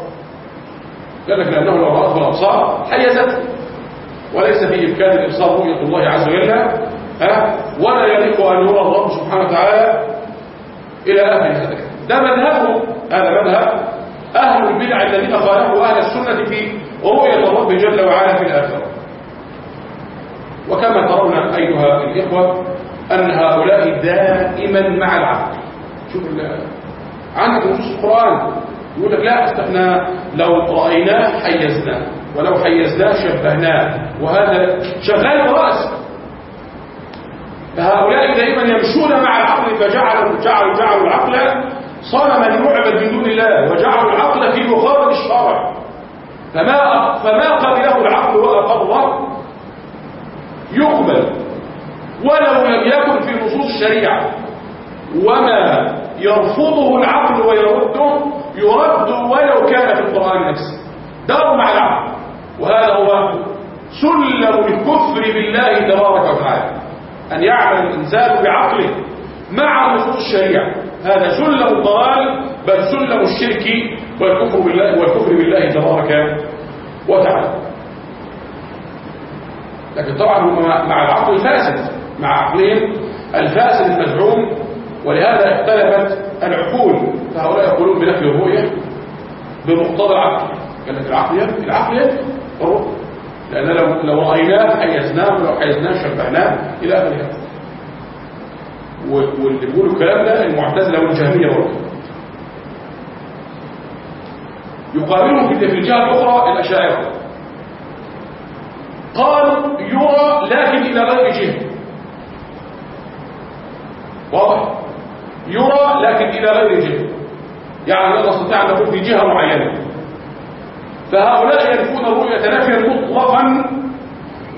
لك لأنه لو رأته الأبصار حيزته وليس في إمكان الإبصار رؤية الله عز وجل ها؟ ولا يليق أن يرى الرب سبحانه وتعالى إلى آخر هذا ده مذهبه هذا مذهب أهل البدع الذين خالفوا أهل السنة في رؤية الرب جل وعلا في الآخرة. وكما ترون أيها الإخوة أن هؤلاء دائما مع العقل. شوف عندك نصوص القرآن يقول لك لا استحنا لو رأيناه حيزناه ولو حيزناه شبهناه وهذا شغال برأس. فهؤلاء دائما يمشون مع العقل فجعلوا جعلوا جعلوا العقل صنما يعبد من دون الله وجعلوا العقل في مقابل الشرع. فما فما قبله العقل وأقره يقبل. ولو لم يكن في نصوص الشريعة. وما يرفضه العقل ويرده يرد ولو كان في القرآن نفسه. دار مع العقل. وهذا هو سلم الكفر بالله تبارك وتعالى. أن يعمل الإنسان بعقله مع نصوص الشريعة. هذا سلم الضلال بل سلم الشرك والكفر بالله والكفر بالله تبارك وتعالى. لكن طبعا مع العقل الفاسد مع عقلهم الفاسد المزعوم ولهذا اختلفت العقول فهؤلاء يقولون بنفي الرؤية بمقتضى العقل. قال لك العقل ينفي العقل ينفي الرؤية. لأن لو لو رأيناه حيزناه ولو حيزناه شبهناه إلى آخر هذا واللي بيقولوا الكلام ده المعتزلة والجهمية برضه. يقابلهم في الجهة الأخرى الأشاعرة. قالوا يرى لكن إلى غير جهة. واضح. يرى لكن إلى غير جهة يعني لا نستطيع أن نكون في جهة معينة. فهؤلاء ينفون الرؤية نفيا مطلقا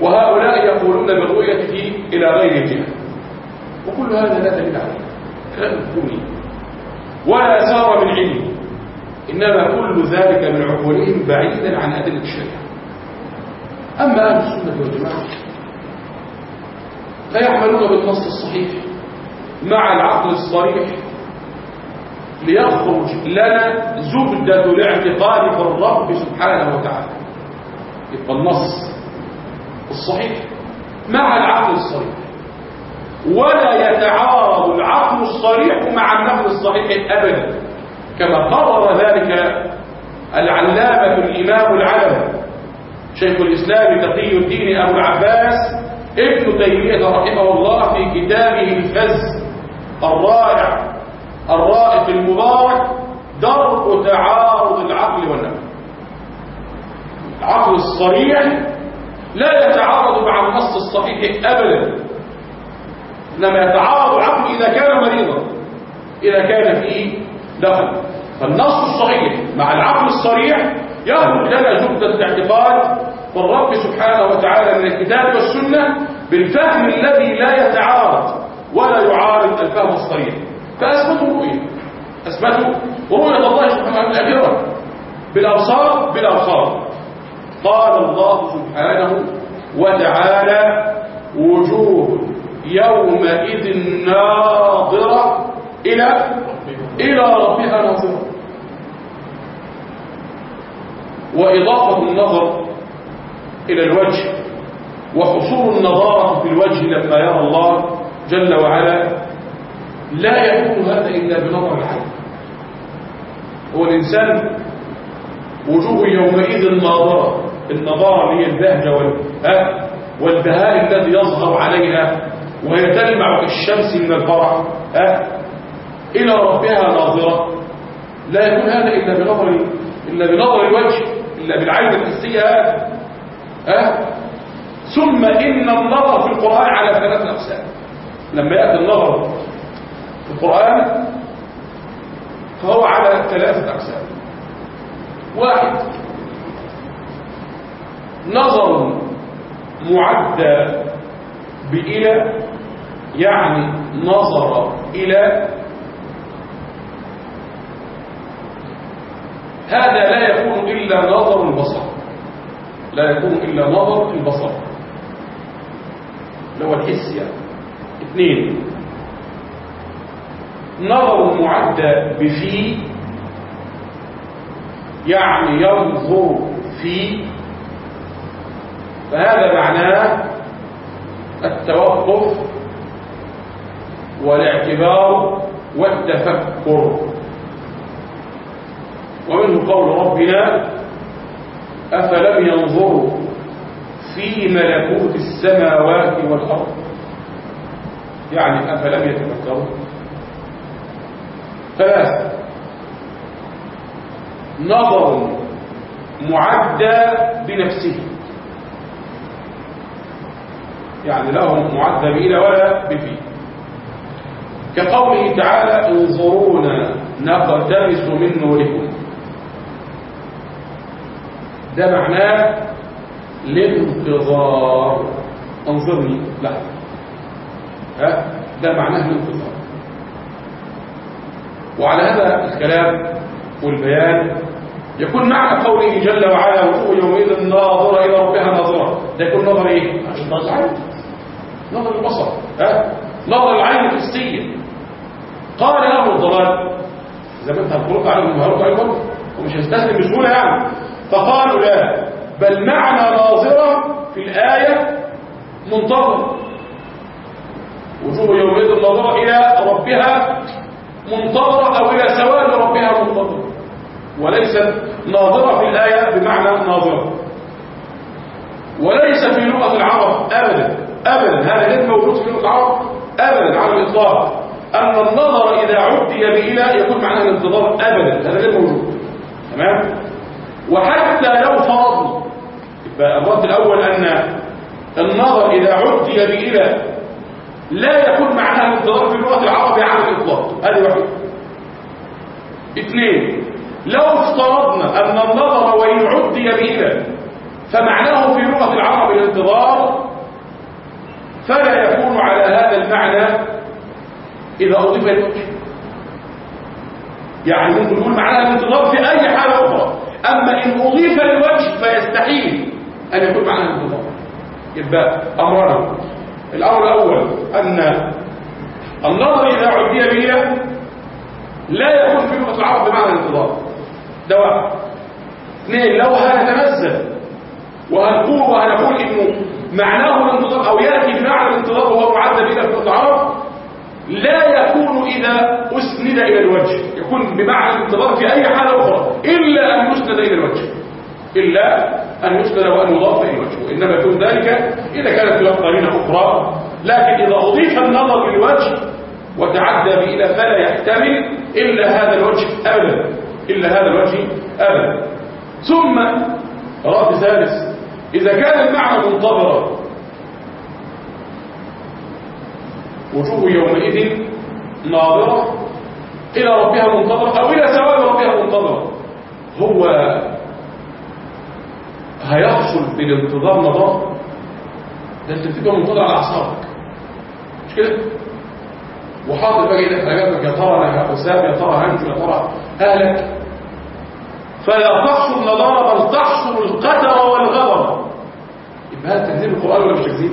وهؤلاء يقولون بالرؤية إلى غير جهة. وكل هذا لا دليل عليه. كلام كوني ولا سار من علم إنما كل ذلك من عقولهم بعيدا عن أدلة الشريعة. أما أهل السنة والجماعة فيعملون بالنص الصحيح. مع العقل الصريح ليخرج لنا زبدة الاعتقاد في الرب سبحانه وتعالى. يبقى النص الصحيح مع العقل الصريح. ولا يتعارض العقل الصريح مع النقل الصحيح أبدا. كما قرر ذلك العلامة الإمام العلم شيخ الإسلام تقي الدين أبو العباس ابن تيمية رحمه الله في كتابه الفز الرائع الرائق المبارك درء تعارض العقل والنقل العقل الصريح لا يتعارض مع النص الصحيح أبدا إنما يتعارض العقل إذا كان مريضا إذا كان فيه دخل. فالنص الصحيح مع العقل الصريح يخرج لنا زبدة الاعتقاد والرب سبحانه وتعالى من الكتاب والسنة بالفهم الذي لا يتعارض ولا يعارض الفهم الصريح. فأثبتوا الرؤية أثبتوا رؤية الله سبحانه الأجرة بالأبصار بالأبصار. قال الله سبحانه وتعالى وجوه يومئذ ناظرة إلى إلى ربها ناظرة. وإضافة النظر إلى الوجه وحصول النظارة في الوجه لما يرى الله جل وعلا لا يكون هذا إلا بنظر العين هو الإنسان وجوه يومئذ ناظرة النظارة هي البهجة والبهاء الذي يظهر عليها وهي تلمع كالشمس من الفرح إلى ربها ناظرة. لا يكون هذا إلا بنظر إلا بنظر الوجه إلا بالعين الحسية أه؟ ثم إن النظر في القرآن على ثلاث أقسام. لما يأتي النظر في القرآن فهو على ثلاثة أقسام. واحد نظر معدى بإلى يعني نظر إلى. هذا لا يكون إلا نظر البصر. لا يكون إلا نظر البصر. هو الحس يعني. اثنين. نظر معدى بفي يعني ينظر في. فهذا معناه التوقف والاعتبار والتفكر. ومنه قول ربنا أفلم ينظروا في ملكوت السماوات والأرض؟ يعني أفلم يتفكروا؟ ثلاثة. نظر معدى بنفسه. يعني له معدى بإلى ولا بفيه كقوله تعالى انظرونا نقتبس من نوركم. ده معناه الانتظار. انظرني. لحظة. ها؟ ده معناه الانتظار وعلى هذا الكلام والبيان يكون معنى قوله جل وعلا وجوه يومئذ ناظرة إلى ربها ناظرة. ده يكون نظر إيه؟ العين. نظر البصر ها؟ نظر العين الحسية. قال له الضلال زي ما انت هتقول عليهم النهارده أيضا ومش هيستسلم بسهولة يعني. فقالوا لا بل معنى ناظرة في الآية منتظر. وجوه يومئذ ناظرة إلى ربها منتظرة أو إلى سواد ربها منتظرة. وليست ناظرة في الآية بمعنى ناظرة. وليس في لغة العرب أبدا أبدا. هذا غير موجود في لغة العرب أبدا على الإطلاق. أن النظر إذا عدي بإلى يكون معناه الانتظار أبدا. هذا غير موجود. تمام؟ وحتى لو فرضنا الرد الأول أن النظر إذا عدي بإلى لا يكون معناه الانتظار في لغة العرب على الإطلاق. هذه واحدة. اثنين لو افترضنا أن النظر وإن عدي بإلى فمعناه في لغة العرب الانتظار فلا يكون على هذا المعنى إذا أضيف الوجه. يعني ممكن نقول معناها الانتظار في أي حالة أخرى. أما إن أضيف الوجه فيستحيل أن يكون معناها الانتظار. يبقى أمرنا الأمر الأول أن النظر إذا عدي به لا يكون في لغة العرب بمعنى الانتظار. ده واحد اثنين لو هنتنزل وهنقول وهنقول إنه معناه الانتظار أو يأتي بمعنى الانتظار وهو معدل إلى لغة العرب لا يكون إذا أسند إلى الوجه. يكون بمعنى الانتظار في أي حالة أخرى إلا أن يسند إلى الوجه. إلا أن يسند وأن يضاف إلى الوجه وإنما يكون ذلك إذا كانت له قرينة أخرى. لكن إذا أضيف النظر للوجه وتعدى بإلى فلا يحتمل إلا هذا الوجه أبدا إلا هذا الوجه أبدا. ثم رد ثالث إذا كان المعنى منتظرا وجوه يومئذ ناظرة إلى ربها منتظرة أو إلى سواد ربها منتظرة هو هيحصل بالانتظار نظام ده انت بتبقى منتظر على أعصابك. مش كده؟ وحاطط بقى على جنبك يا ترى أنا حساب يا ترى هنجو يا ترى أهلك. فلا تحصل نظارة بل تحصل القدر والغضب. يبقى هل تكذيب القرآن ولا مش تكذيب؟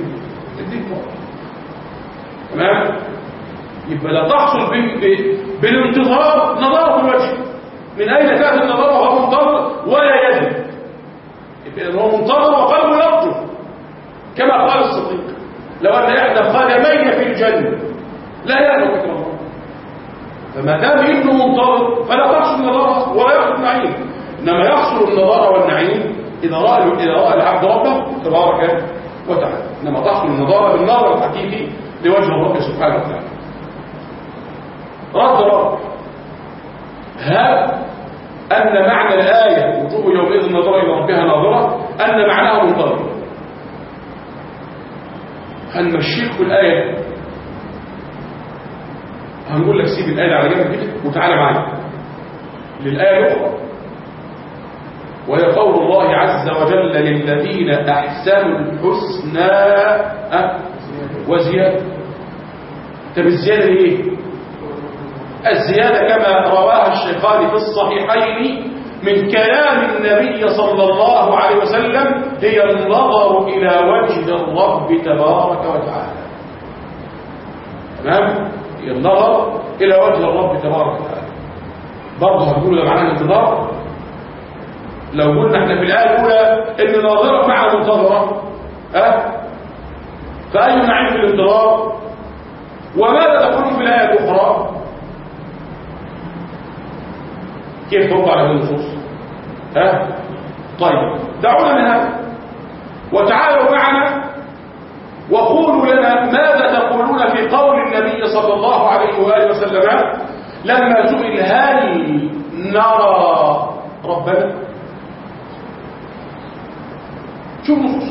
تكذيب تمام؟ يبقى لا تحصل بالانتظار نظارة الوجه. من أين تأتي النظارة؟ وهو منتظر. ولا يجب يبقى هو منتظر وقلبه يرجو كما قال الصديق لو أن إحدى قدمين في الجنة؟ لا يأتي ذكر الله. فما دام ابنه منتظر فلا تحصل النظارة ولا يحصل النعيم. إنما يحصل النظارة والنعيم إذا رأى إذا رأى العبد ربه تبارك وتعالى. إنما تحصل النظارة بالنظر الحقيقي لوجه الرب سبحانه وتعالى. رد رب هل أن معنى الآية وجوه يومئذ نظرة إلى ربها ناظرة أن معناها منتظر هنمشيك الآية. هنقول لك سيب الآية على جنب كده وتعالى معايا. للآية الأخرى. وهي قول الله عز وجل للذين أحسنوا الحسنى وزيادة. طب الزيادة إيه؟ الزيادة كما رواها الشيخان في الصحيحين من كلام النبي صلى الله عليه وسلم هي النظر إلى وجه الرب تبارك وتعالى. تمام؟ هي النظر إلى وجه الرب تبارك وتعالى. برضه هتقول ده معناه الانتظار. لو قلنا إحنا في الآية الأولى إن ناظرة مع منتظرة ها؟ فأي نعيم في الانتظار؟ وماذا تقول في الآية الأخرى؟ كيف على هذه النصوص ها؟ طيب دعونا من هذا. وتعالوا معنا وقولوا لنا ماذا تقولون في قول النبي صلى الله عليه وآله وسلم لما سئل هل نرى ربنا؟ شوف نصوص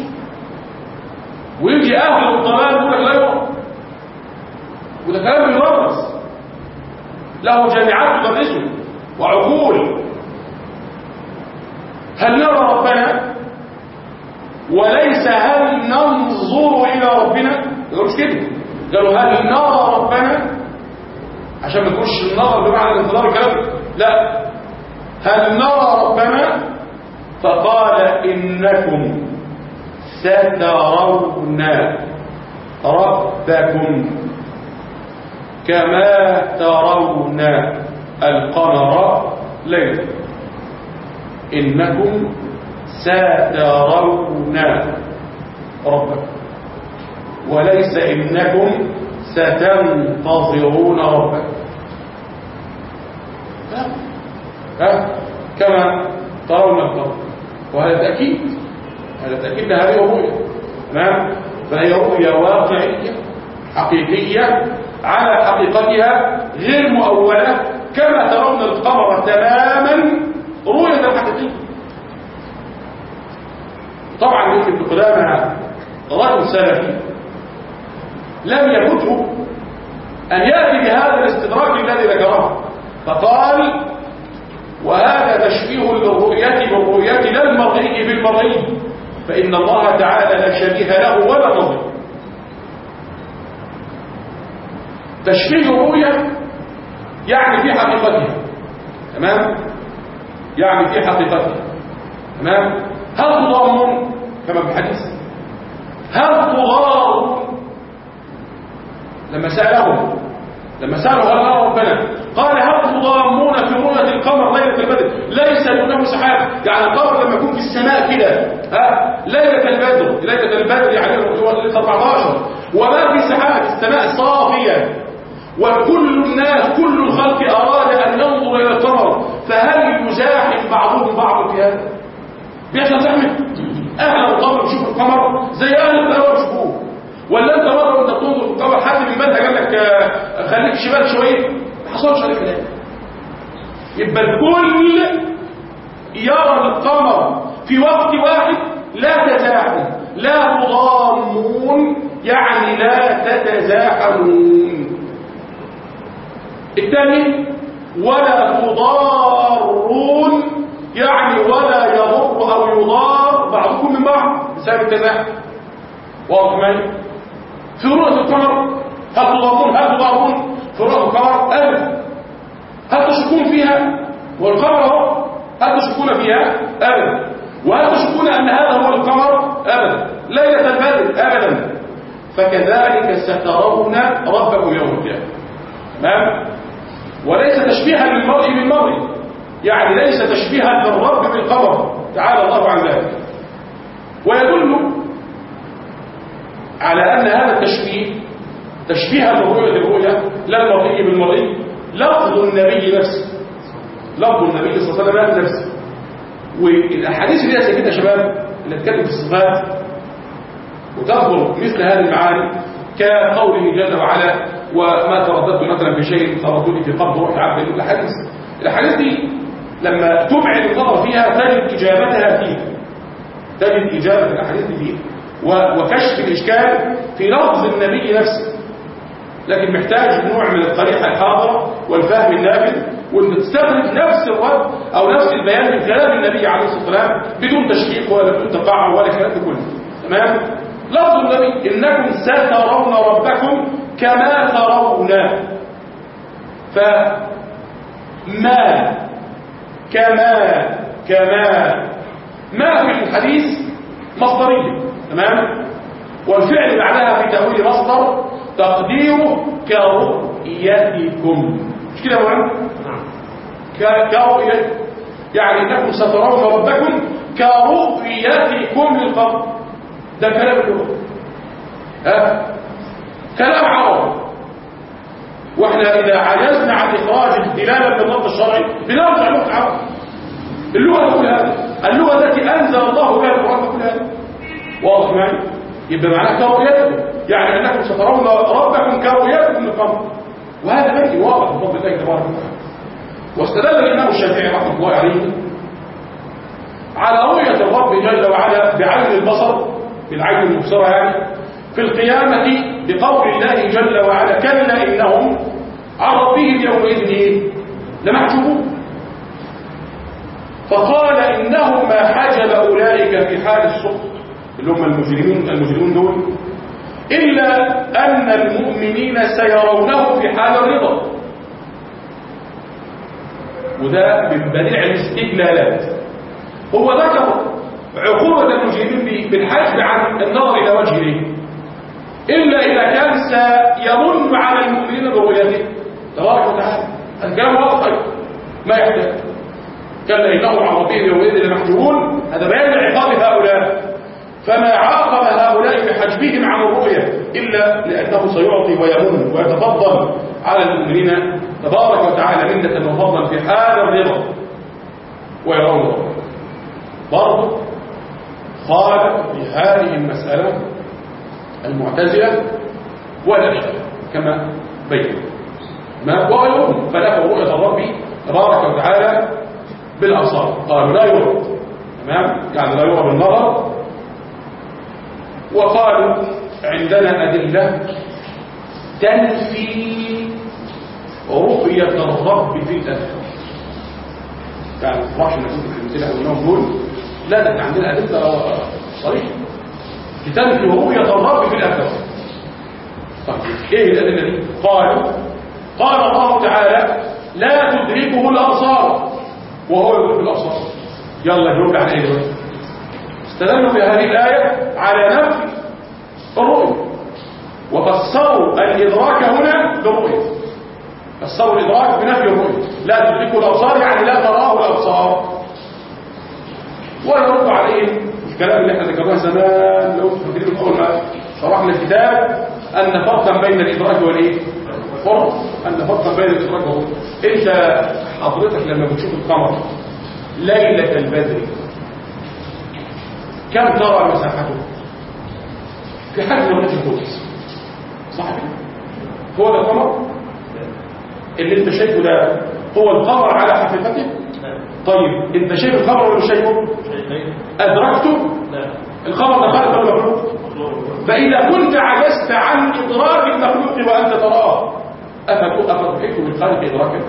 ويجي أهل الضلال يقول لك لا يرى وده كلام يدرس له جامعات تدرسه. وعقول. هل نرى ربنا؟ وليس هل ننظر إلى ربنا؟ يقول مش كده. قالوا هل نرى ربنا؟ عشان ما تقولش النظر بمعنى الانتظار الكلام لا. هل نرى ربنا؟ فقال إنكم سترون ربكم كما ترون. القمر ليلا. إنكم سترون ربكم. وليس إنكم ستنتظرون ربكم. ها؟ كما ترون القمر. وهذا تأكيد. هذا تأكيد هذه رؤية. تمام؟ فهي رؤية واقعية حقيقية على حقيقتها غير مؤولة. كما ترون القمر تماما رؤية حقيقية طبعا ابن قدامى رجل سلفي. لم يفته أن يأتي بهذا الاستدراك الذي ذكره. فقال وهذا تشبيه للرؤية بالرؤية لا المرئي بالمرئي. فإن الله تعالى لا شبيه له ولا نظير. تشبيه الرؤية يعني في حقيقتها تمام؟ يعني في حقيقتها تمام؟ هل تضامون كما في الحديث؟ هل تضارون لما سألهم؟ لما سألوا هل ربنا. قال هل تضامون في رؤية القمر ليلة البدر؟ ليس دونه سحاب. يعني القمر لما يكون في السماء كده ها؟ ليلة البدر. ليلة البدر يعني ليلة 14 وما في سحاب السماء صافية. وكل الناس كل الخلق أراد أن ينظر إلى القمر فهل يزاحم بعضهم بعض في هذا؟ بيحصل زحمة أهل القمر يشوفوا القمر زي أهل القمر يشوفوه ولا أنت مرة وأنت بتنظر القمر حد من بلها قال لك آه، خليك شمال شوية. ما حصلش على كلام يبقى الكل يرى القمر في وقت واحد لا تزاحم لا تضامون يعني لا تتزاحمون. الثاني ولا تضارون يعني ولا يضر أو يضار بعضكم من بعض بسبب التزاحم واضح معي؟ في رؤيه القمر هل تضارون؟ هل تضارون؟ في رؤيه القمر أبدا. هل تشكون فيها؟ والقمر اهو هل تشكون فيها؟ أبدا. وهل تشكون أن هذا هو القمر؟ أبدا. ليله البدر أبدا. فكذلك سترون ربكم يوم القيامة. تمام وليس تشبيها للمرء بالمرء يعني ليس تشبيها للرب بالقمر تعالى الله عن ذلك. ويدل على أن هذا التشبيه تشبيها للرؤية بالرؤية لا المرئي بالمرئي لفظ النبي نفسه. لفظ النبي صلى الله عليه وسلم نفسه. والأحاديث اللي هي كده يا شباب اللي تتكلم في الصفات وتذكر مثل هذه المعاني كقوله جل وعلا وما ترددت مثلا بشيء ترددي في قبض روح عبد الاحاديث الاحاديث دي لما تبعد النظر فيها تجد إجابتها فيها تجد إجابة الأحاديث دي فيها وكشف الإشكال في لفظ النبي نفسه. لكن محتاج نوع من الطريقة الحاضره والفهم النافذ وإن تستخرج نفس الرد أو نفس البيان من كلام النبي عليه الصلاة والسلام بدون تشكيك ولا بدون تقاعد ولا الكلام ده كله. تمام؟ لفظ النبي إنكم سترون ربكم كما ترون. فما كما كما ما في الحديث مصدرية تمام؟ والفعل بعدها في تأويل مصدر تقديره كرؤيتكم. مش كده؟ ك- كرؤية يعني إنكم سترون ربكم كرؤيتكم للقبر. ده كلام اللغة ها؟ كلام عربي وإحنا إذا عجزنا عن إخراج الدلالة النص الشرعي بنرجع لغه العرب اللغة هذا. اللغة التي أنزل الله بها القرآن هذا. واضح معي؟ يبقى معناه كرؤيتكم يعني أنكم سترون ربكم كرؤيتكم للقمر وهذا بيت واضح بفضل الله تبارك وتعالى. واستدل الإمام الشافعي رحمة الله عليه على رؤية الرب جل وعلا بعين البصر. بالعين المبصرة يعني في القيامة بقول الله جل وعلا كلا إنهم عن ربهم يومئذ لمحجوبون فقال انه ما حجب أولئك في حال السقط. اللي هم المجرمين المجرمون دول. إلا أن المؤمنين سيرونه في حال الرضا. وده من بديع الاستدلالات. هو ذكر عقوبة المجرمين بالحجب عن النظر إلى وجهه. إلا إذا كان سيمن على المؤمنين برؤيته. تبارك وتعالى. الكلام واضح ما يحتاج كلا إنه عن ربهم يومئذ لمحجوبون. هذا بيان عقاب هؤلاء. فما عاقب هؤلاء بحجبهم عن الرؤية إلا لأنه سيعطي ويمن ويتفضل على المؤمنين. تبارك وتعالى منة وفضلا في حال الرضا. ويرون برضه خالف في هذه المسألة المعتزلة والأشاعرة كما بين. ما وغيرهم فنفوا رؤية الرب تبارك وتعالى بالأبصار. قالوا لا يرى تمام؟ يعني لا يرى بالنظر. وقالوا عندنا أدلة تنفي رؤية الرب في الأذهان. يعني ما في الأمثلة أو انهم دول. لا ده إحنا عندنا ادله صريحه لتنفي رؤيه الرب في الاذهان طيب إيه الأدلة دي؟ قالوا قال الله تعالى لا تدركه الأبصار. وهو يدرك الأبصار. يلا جاوب على إيه دلوقتي. استدلوا بهذه الآية على نفي الرؤية. وفسروا الإدراك هنا بالرؤية. فسروا الإدراك بنفي الرؤية. لا تدركه الأبصار يعني لا تراه الأبصار. ويرد عليهم الكلام اللي إحنا ذكرناه زمان لو فاكرين اول ما شرحنا الكتاب أن فرقا بين الإدراك والإيه؟ فرق. أن فرقا بين الإدراك والرؤيه أنت حضرتك لما بتشوف القمر ليلة البدر كم ترى مساحته؟ في حجم وجه القدس صح هو ده القمر؟ اللي أنت شايفه ده هو القمر على حقيقته؟ طيب انت شايف القمر ولا مش شايفه؟ أدركته؟ القمر ده خالق ولا مخلوق فإذا كنت عجزت عن إدراك المخلوق وأنت تراه افضحك بالخالق ادراكا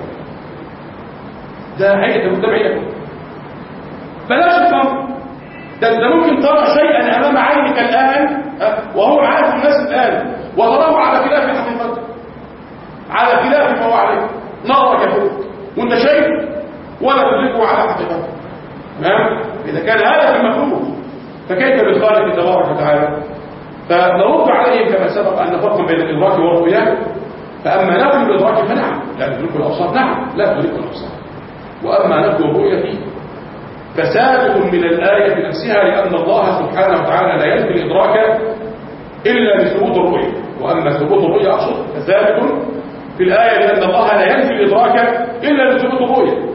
ده هيئه عينك. بلاش القمر ده انت ممكن ترى شيئا أمام عينك الآن وهو عارف الناس الآن. وتراه على خلاف حقيقته. على خلاف ما هو عليه. نظرك فوق. وأنت شايف؟ ولا تدركه على حقيقته تمام إذا كان هذا في المخلوق فكيف بالخالق تبارك وتعالى؟ فنرد عليهم كما سبق أن فرقا بين الإدراك والرؤية. فأما نفي الإدراك فنعم لا تدرك الأبصار نعم لا تدرك الأبصار. وأما نفي الرؤية فسابق من الآية نفسها لأن الله سبحانه وتعالى لا ينفي الإدراك إلا بثبوت الرؤية. وأما ثبوت الرؤية أقصد فثابت في الآية لأن الله لا ينفي الإدراك إلا لثبوت الرؤية.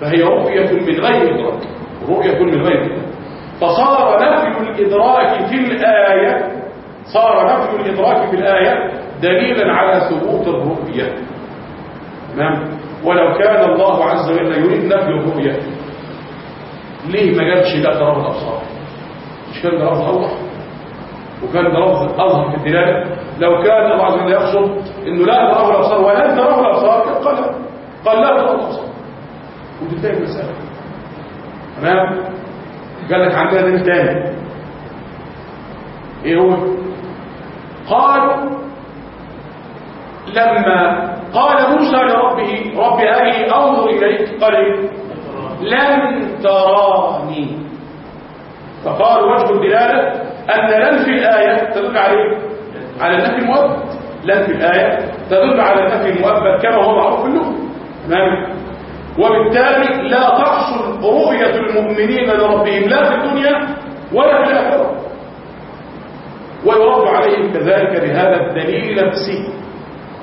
فهي رؤية من غير إدراك رؤية من غير إدراك. فصار نفي الإدراك في الآية صار نفي الإدراك في الآية دليلا على ثبوت الرؤية. تمام ولو كان الله عز وجل يريد نفي الرؤية ليه ما جابش لا تراه الأبصار؟ مش كان ده لفظ أوضح وكان ده لفظ أظهر في الدلالة؟ لو كان الله عز وجل يقصد إنه لا تراه الأبصار ولن تراه الأبصار قال قال لا تراه الأبصار. وتنتهي المساله تمام؟ قال لك عندنا دليل تاني. إيه هو؟ قالوا لما قال موسى لربه رب أري أنظر إليك قال؟ لن تراني. فقال وجه الدلالة أن لن في الآية تدل عليه على النفي المؤبد. لن في الآية تدل على النفي المؤبد كما هو معروف اللغة تمام؟ وبالتالي لا تحصل رؤية المؤمنين لربهم لا في الدنيا ولا في الآخرة. ويرد عليهم كذلك بهذا الدليل نفسي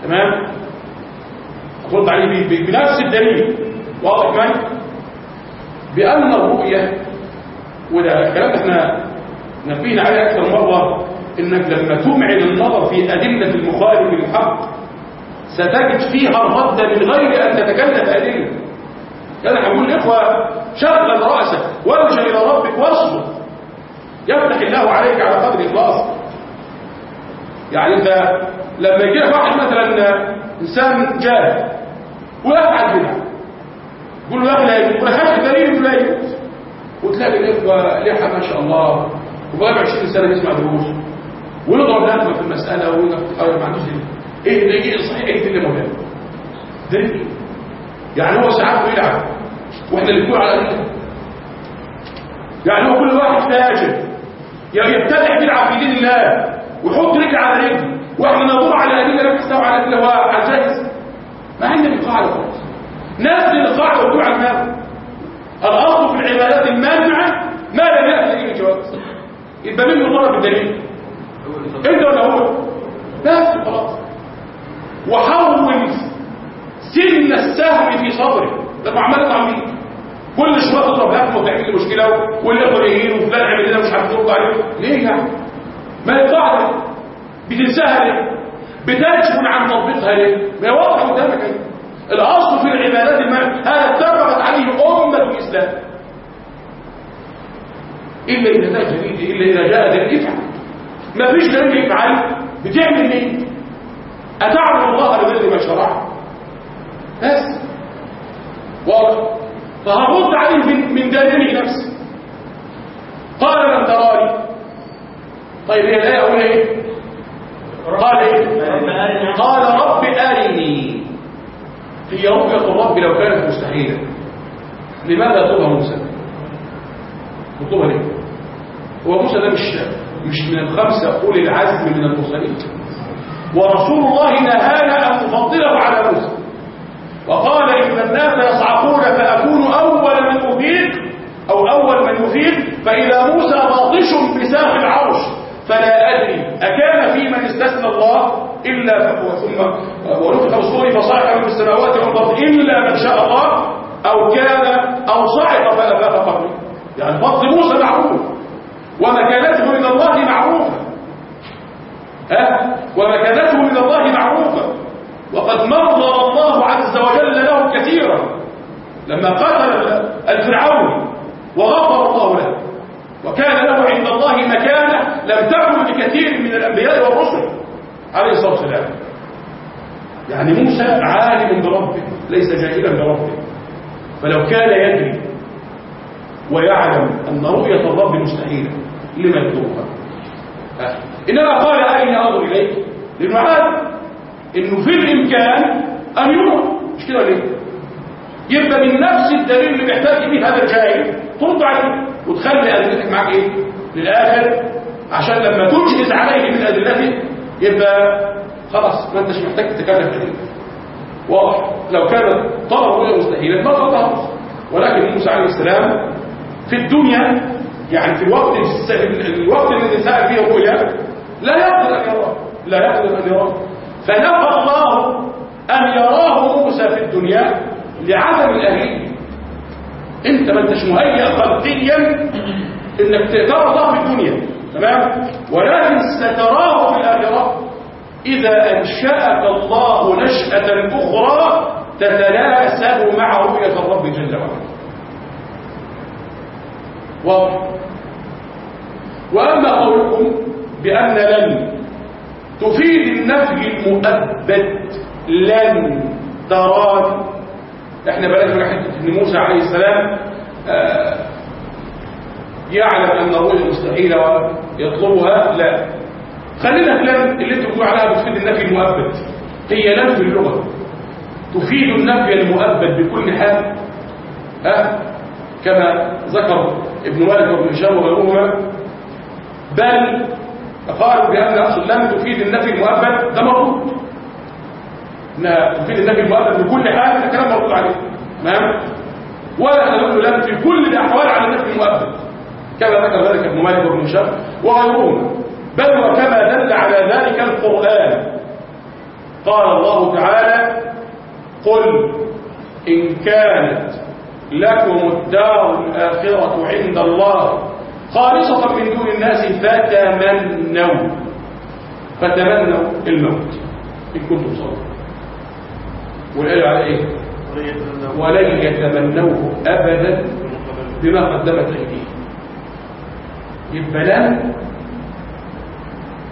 تمام؟ ترد عليه بنفس الدليل. واضح معي؟ بأن الرؤية وده الكلام إحنا نبهنا عليه أكثر مرة إنك لما تمعن النظر في أدلة المخالف للحق ستجد فيها الرد من غير أن تتكلف أدلة. كان هقول الإخوة شغل رأسك وارجع إلى ربك واصبر يفتح الله عليك على قدر إخلاصك يعني أنت لما يجي لك واحد مثلا إنسان جاهل ويفعل بدعة يقول له لا يجوز ولا هات دليل لا يجوز وتلاقي الإخوة ليحة ما شاء الله وبقى 20 سنة يسمع دروس ويضرب لهمة في المسألة ويقول ما عندوش إيه اللي يجي صحيح إيه اللي دليل يعني هو ساعات بيلعب وإحنا اللي بنقول على دليل يعني هو كل واحد فاجر يبتدع يلعب في دين الله ويحط رجل على رجل وإحنا ندور على ادله لا تستوى على ادله وعلى جاهز ما عندنا القاعدة خالص. نزل القاعدة وقوع على المال الأصل في العبادات المانعة ما لم يأتي دليل الجواز يبقى مين طلب الدليل. انت ولا هو. بس خلاص. وحول سن السهم في صدره. ده عمال مين؟ كل شوية تضرب لكمه وتعمل لي مشكلة والاخوه يهين وفلان عمل لنا مش عارف ترد عليه. ليه يعني ما هي القاعدة بتنساها ليه؟ بتجبن عن تطبيقها ليه؟ ما هي واضحة قدامك أهي. الأصل في العبادات المال هذا اتفقت عليه أمة الإسلام. إلا إذا جاء دليل إلا إذا جاء دليل ما فيش دليل يفعل. بتعمل ليه؟ أتعبد الله بغير ما شرع. بس. واضح؟ فهرد عليه من, من جانبه نفسه. قال لم تراني. طيب هي الايه أقول إيه؟ قال إيه؟ قال رب أرني. هي رؤيه الرب لو كانت مستحيلة لماذا يطلبها موسى؟ يطلبها ليه؟ هو موسى ده مش مش من الخمسة أولي العزم من المرسلين. ورسول الله نهانا أن نفضله على موسى. وقال إن الناس يصعقون فأكون أول من أفيق أو أول من يفيق فإذا موسى باطش بساق العرش فلا أدري أكان في من استثنى الله إلا فهو ثم ونفخ الصور فصعق من السماوات والأرض إلا من شاء الله أو كان أو صعق فأفاق قبله. يعني فضل موسى معروف. ومكانته من الله معروفة. ها؟ ومكانته من الله معروفة. وقد مرضى الله عز وجل له كثيرا لما قتل الفرعون وغفر الله له. وكان له عند الله مكانة لم تكن لكثير من الأنبياء والرسل عليه الصلاة والسلام. يعني موسى عالم بربه ليس جاهلا بربه. فلو كان يدري ويعلم أن رؤية الرب مستحيلة لما يطلبها إنما قال أين أنظر إليك لأنه إنه في الإمكان أن يرى مش كده ليه يبقى من نفس الدليل اللي بيحتاج فيه هذا الجاهل. ترد عليه وتخلي أدلتك معاك إيه؟ للآخر. عشان لما تجهز عليه من أدلته يبقى خلاص ما أنتش محتاج تتكلم عليه واضح. لو كان طلب رؤيا مستحيلا ما طلبها ولكن موسى عليه السلام في الدنيا يعني في الوقت الوقت الذي سأل فيه الرؤيا لا يقدر أن يراه. لا يقدر أن يراه. فنفى الله أن يراه موسى في الدنيا لعدم الأهلية أنت ما أنتش مهيئ خلقيا إنك ترى الله في الدنيا تمام؟ ولكن ستراه في الآخرة. إذا أنشأك الله نشأة أخرى تتناسب مع رؤية الرب جل وعلا. واضح؟ وأما قولكم بأن لن تفيد النفي المؤبد لن تراني. إحنا بلاش من حتة إن موسى عليه السلام آه يعلم أن الرؤيا مستحيله ويطلبها لا. خلينا في لن اللي أنت بتقول عليها بتفيد النفي المؤبد. هي لم في اللغة. تفيد النفي المؤبد بكل حال ها؟ كما ذكر ابن مالك وابن هشام وغيرهما. بل قالوا بأن أصل لم تفيد النفي المؤبد ده مردود انها تفيد النفي المؤبد بكل حال ده كلام مردود عليه. تمام؟ ولا ندل لم في كل الأحوال على النفي المؤبد. كما ذكر ذلك ابن مالك وابن هشام وغيرهما بل وكما دل على ذلك القرآن. قال الله تعالى قل إن كانت لكم الدار الآخرة عند الله خالصة من دون الناس فتمنوا. فتمنوا الموت. إن كنتم صادقين. والآية على إيه؟ ولن يتمنوه أبدا بما قدمت أيديهم. يبقى لن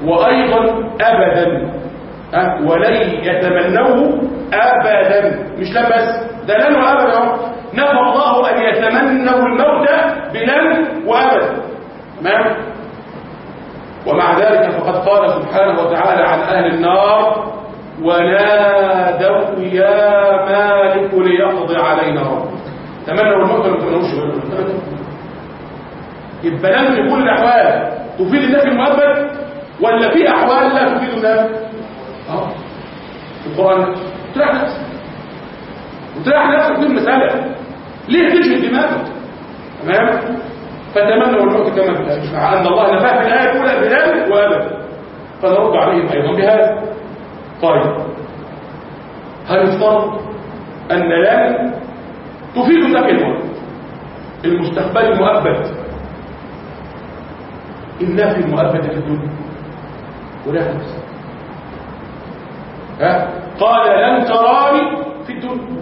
وأيضا أبدا؟ ولن يتمنوه أبدا. مش لن بس. ده لن وأبدا. نفى الله أن يتمنوا الموت بلن وأبدا. تمام؟ ومع ذلك فقد قال سبحانه وتعالى عن أهل النار ونادوا يا مالك ليقضي علينا ربك. تمنوا الموت ولا تمنوش يبقى لن في كل الأحوال. تفيد النفي المؤبد ولا في أحوال لا تفيد النفي آه. القرآن. تريح نفسك. وتريح نفسك في المسألة ليه تجهد دماغك؟ تمام؟ فتمنوا الموت كما في الآية. مع أن الله نفاه في الآية الأولى بذلك وأبدا فنرد عليهم أيضا بهذا. طيب. هل يفترض أن لن تفيد النفي المؤبد المستقبل المؤبد النفي المؤبد في الدنيا. ولا نفسك ها؟ قال لن تراني في الدنيا.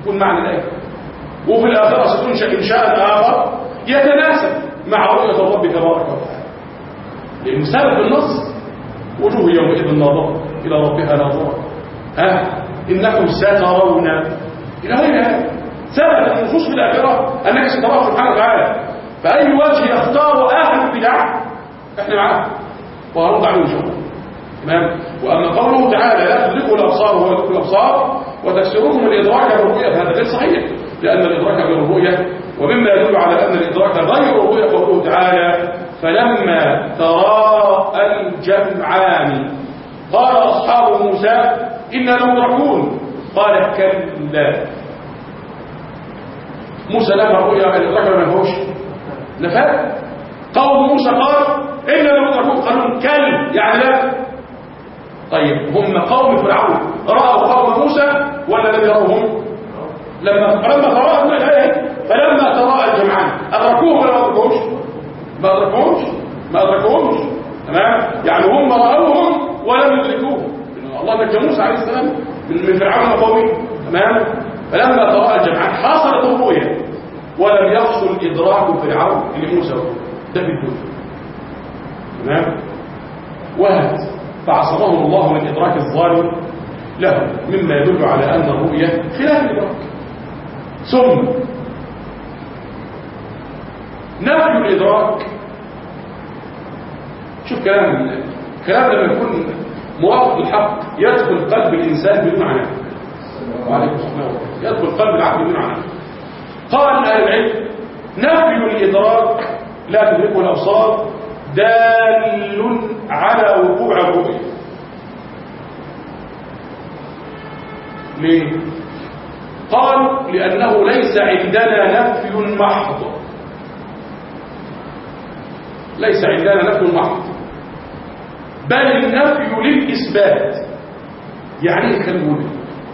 يكون معنى الآية. وفي الآخرة ستنشأ إنشاء آخر. يتناسب مع رؤية الرب تبارك وتعالى. لأن سبب النص وجوه يومئذ ناظرة إلى ربها ناظرة. ها؟ إنكم سترون. إلى غير هذا؟ النصوص في الآخرة أنك ستراه سبحانه وتعالى. فأي وجه يختار أهل البدع؟ إحنا معاه وهرد عليه إن شاء الله. تمام؟ وأما قوله تعالى لا تدركوا الأبصار وهو يدرك الأبصار وتفسيركم الإدراك بالرؤية فهذا غير صحيح. لأن الإدراك بالرؤية ومما يدل على أن الإدراك غير الرؤية قوله تعالى فلما تراءى الجمعان قال أصحاب موسى إنا لمدركون. قال كلا. موسى لما رؤيا الإدراك ما نفوش نفاه قوم موسى قال إنا لمدركون. قالوا كل. يعني لا. طيب هم قوم فرعون. رأوا قوم موسى ولا لم يروهم لما لما تراءى الآية فلما تراءى الجمعان. أدركوهم ولا ما أدركوهمش ما أدركوهمش ما أدركوهمش تمام؟ يعني هم رأوهم ولم يدركوهم الله نجى موسى عليه السلام من من فرعون وقومه. تمام؟ فلما تراءى الجمعان حصلت الرؤيا ولم يحصل إدراك فرعون. لموسى ده في الدنيا. تمام؟ وهذا فعصمهم الله من إدراك الظالم له مما يدل على أن الرؤية خلاف الإدراك. ثم نفي الإدراك. شوف كلام كلام لما يكون موافق للحق يدخل قلب الإنسان بدون عناء يدخل قلب العبد بدون عناء قال أهل العلم نفي الإدراك لا تدركه الأبصار دال على وقوع الرؤية. ليه؟ قال لأنه ليس عندنا نفي محض. ليس عندنا نفي محض. بل النفي للإثبات. يعني إيه كلمة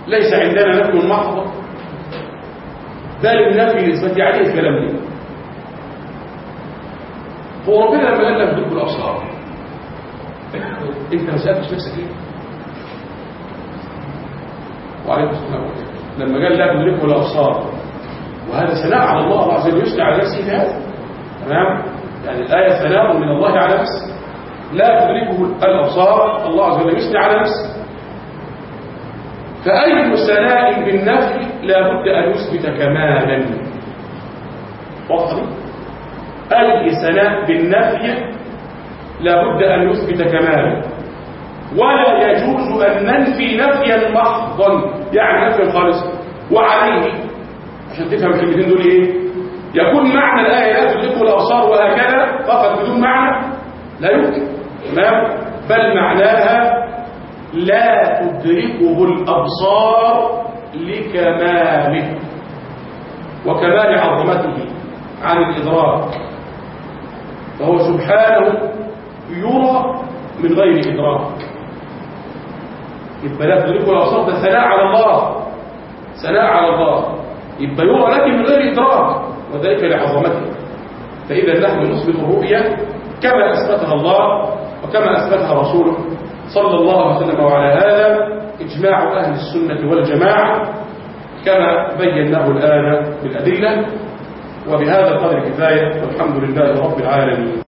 ليس عندنا نفي محض. بل النفي للإثبات. يعني إيه الكلام ده. هو ربنا لما قال لك ذكر الأبصار. انت ما سألتش نفسك ليه؟ وعليكم السلام لما قال لا تدركه الأبصار. وهذا ثناء على الله عز وجل يثني على نفسه هذا. تمام؟ يعني الآية ثناء من الله على نفسه. لا تدركه الأبصار الله عز وجل يثني على نفسه. فأي ثناء بالنفي لا بد أن يثبت كمالا. واضح أي ثناء بالنفي لا بد أن يثبت كمالا. ولا يجوز أن ننفي نفيا محضا. يعني نفيا خالصا. وعليه. عشان تفهم الكلمتين دول إيه؟ يكون معنى الآية لا تدركه الأبصار وهكذا فقط بدون معنى لا يمكن. تمام؟ بل معناها لا تدركه الأبصار لكماله وكمال عظمته عن الإدراك. فهو سبحانه يرى من غير إدراك. يبقى لا تدركه الأبصار ده ثناء على الله. ثناء على الله. يبقى يرى لكن من غير إدراك وذلك لعظمته فإذا نحن نثبت الرؤية كما أثبتها الله وكما أثبتها رسوله صلى الله عليه وسلم وعلى هذا إجماع أهل السنة والجماعة كما بيناه الآن بالأدلة. وبهذا القدر كفاية والحمد لله رب العالمين.